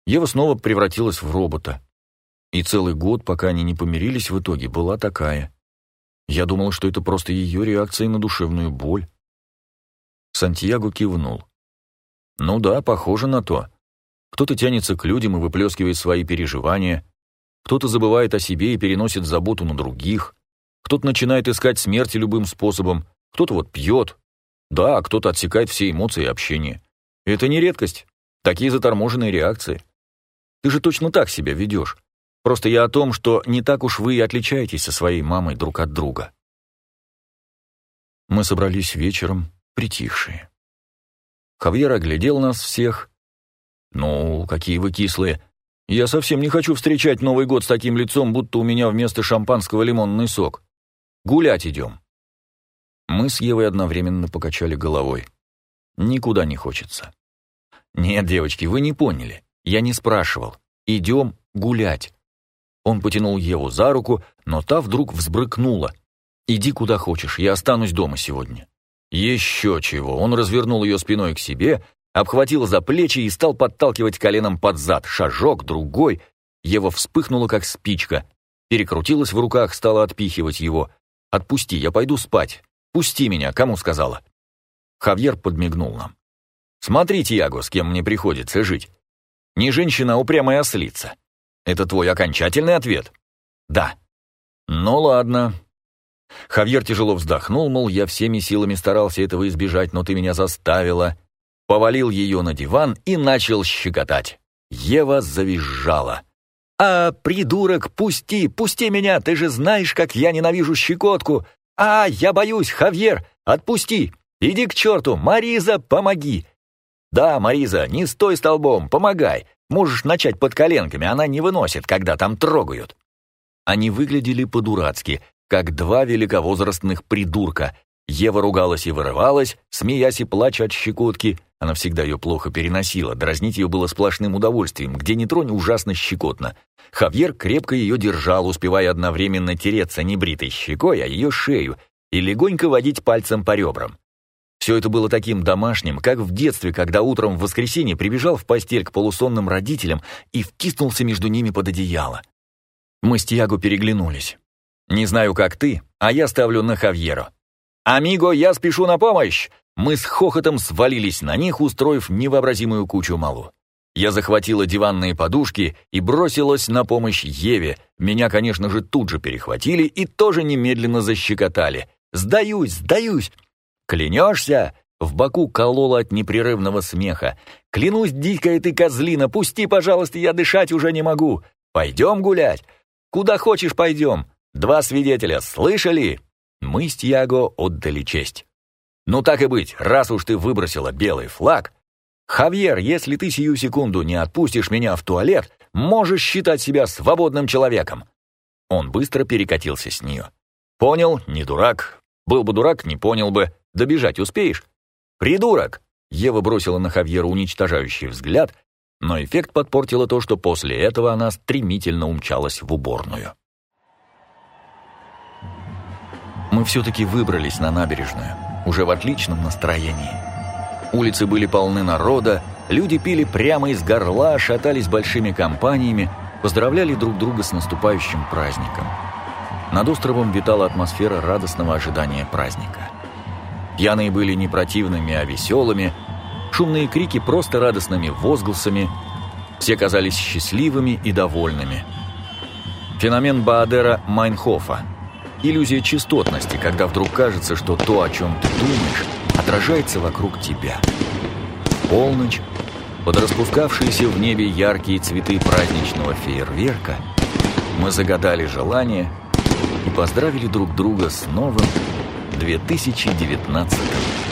Ева снова превратилась в робота. И целый год, пока они не помирились в итоге, была такая. Я думал, что это просто ее реакция на душевную боль. Сантьяго кивнул. Ну да, похоже на то. Кто-то тянется к людям и выплескивает свои переживания, кто-то забывает о себе и переносит заботу на других, кто-то начинает искать смерти любым способом, кто-то вот пьет, Да, кто-то отсекает все эмоции и общение. Это не редкость. Такие заторможенные реакции. Ты же точно так себя ведешь. Просто я о том, что не так уж вы и отличаетесь со своей мамой друг от друга. Мы собрались вечером, притихшие. Хавьер оглядел нас всех. «Ну, какие вы кислые. Я совсем не хочу встречать Новый год с таким лицом, будто у меня вместо шампанского лимонный сок. Гулять идем». Мы с Евой одновременно покачали головой. Никуда не хочется. «Нет, девочки, вы не поняли. Я не спрашивал. Идем гулять». Он потянул Еву за руку, но та вдруг взбрыкнула. «Иди куда хочешь, я останусь дома сегодня». Еще чего, он развернул ее спиной к себе, обхватил за плечи и стал подталкивать коленом под зад. Шажок, другой. Ева вспыхнула, как спичка. Перекрутилась в руках, стала отпихивать его. «Отпусти, я пойду спать. Пусти меня, кому сказала?» Хавьер подмигнул нам. «Смотрите, Яго, с кем мне приходится жить. Не женщина, а упрямая ослица. Это твой окончательный ответ?» «Да». «Ну ладно, Хавьер тяжело вздохнул, мол, я всеми силами старался этого избежать, но ты меня заставила. Повалил ее на диван и начал щекотать. Ева завизжала. «А, придурок, пусти, пусти меня, ты же знаешь, как я ненавижу щекотку! А, я боюсь, Хавьер, отпусти! Иди к черту, Мариза, помоги!» «Да, Мариза, не стой столбом, помогай. Можешь начать под коленками, она не выносит, когда там трогают». Они выглядели по-дурацки, как два великовозрастных придурка. Ева ругалась и вырывалась, смеясь и плача от щекотки. Она всегда ее плохо переносила, дразнить ее было сплошным удовольствием, где не тронь ужасно щекотно. Хавьер крепко ее держал, успевая одновременно тереться не бритой щекой, а ее шею, и легонько водить пальцем по ребрам. Все это было таким домашним, как в детстве, когда утром в воскресенье прибежал в постель к полусонным родителям и втиснулся между ними под одеяло. Мы с Тиаго переглянулись. Не знаю, как ты, а я ставлю на Хавьеро. «Амиго, я спешу на помощь!» Мы с хохотом свалились на них, устроив невообразимую кучу малу. Я захватила диванные подушки и бросилась на помощь Еве. Меня, конечно же, тут же перехватили и тоже немедленно защекотали. «Сдаюсь, сдаюсь!» «Клянешься?» В боку кололо от непрерывного смеха. «Клянусь, дикая ты козлина, пусти, пожалуйста, я дышать уже не могу. Пойдем гулять. Куда хочешь, пойдем. Два свидетеля, слышали? Мы с Тьяго отдали честь. Ну так и быть, раз уж ты выбросила белый флаг, Хавьер, если ты сию секунду не отпустишь меня в туалет, можешь считать себя свободным человеком. Он быстро перекатился с нее. Понял, не дурак. Был бы дурак, не понял бы. Добежать успеешь? Придурок! Ева бросила на Хавьера уничтожающий взгляд, но эффект подпортило то, что после этого она стремительно умчалась в уборную. Мы все-таки выбрались на набережную, уже в отличном настроении. Улицы были полны народа, люди пили прямо из горла, шатались большими компаниями, поздравляли друг друга с наступающим праздником. Над островом витала атмосфера радостного ожидания праздника. Пьяные были не противными, а веселыми, шумные крики просто радостными возгласами, все казались счастливыми и довольными. Феномен Баадера Майнхофа – Иллюзия частотности, когда вдруг кажется, что то, о чем ты думаешь, отражается вокруг тебя. Полночь, под распускавшиеся в небе яркие цветы праздничного фейерверка, мы загадали желание и поздравили друг друга с новым 2019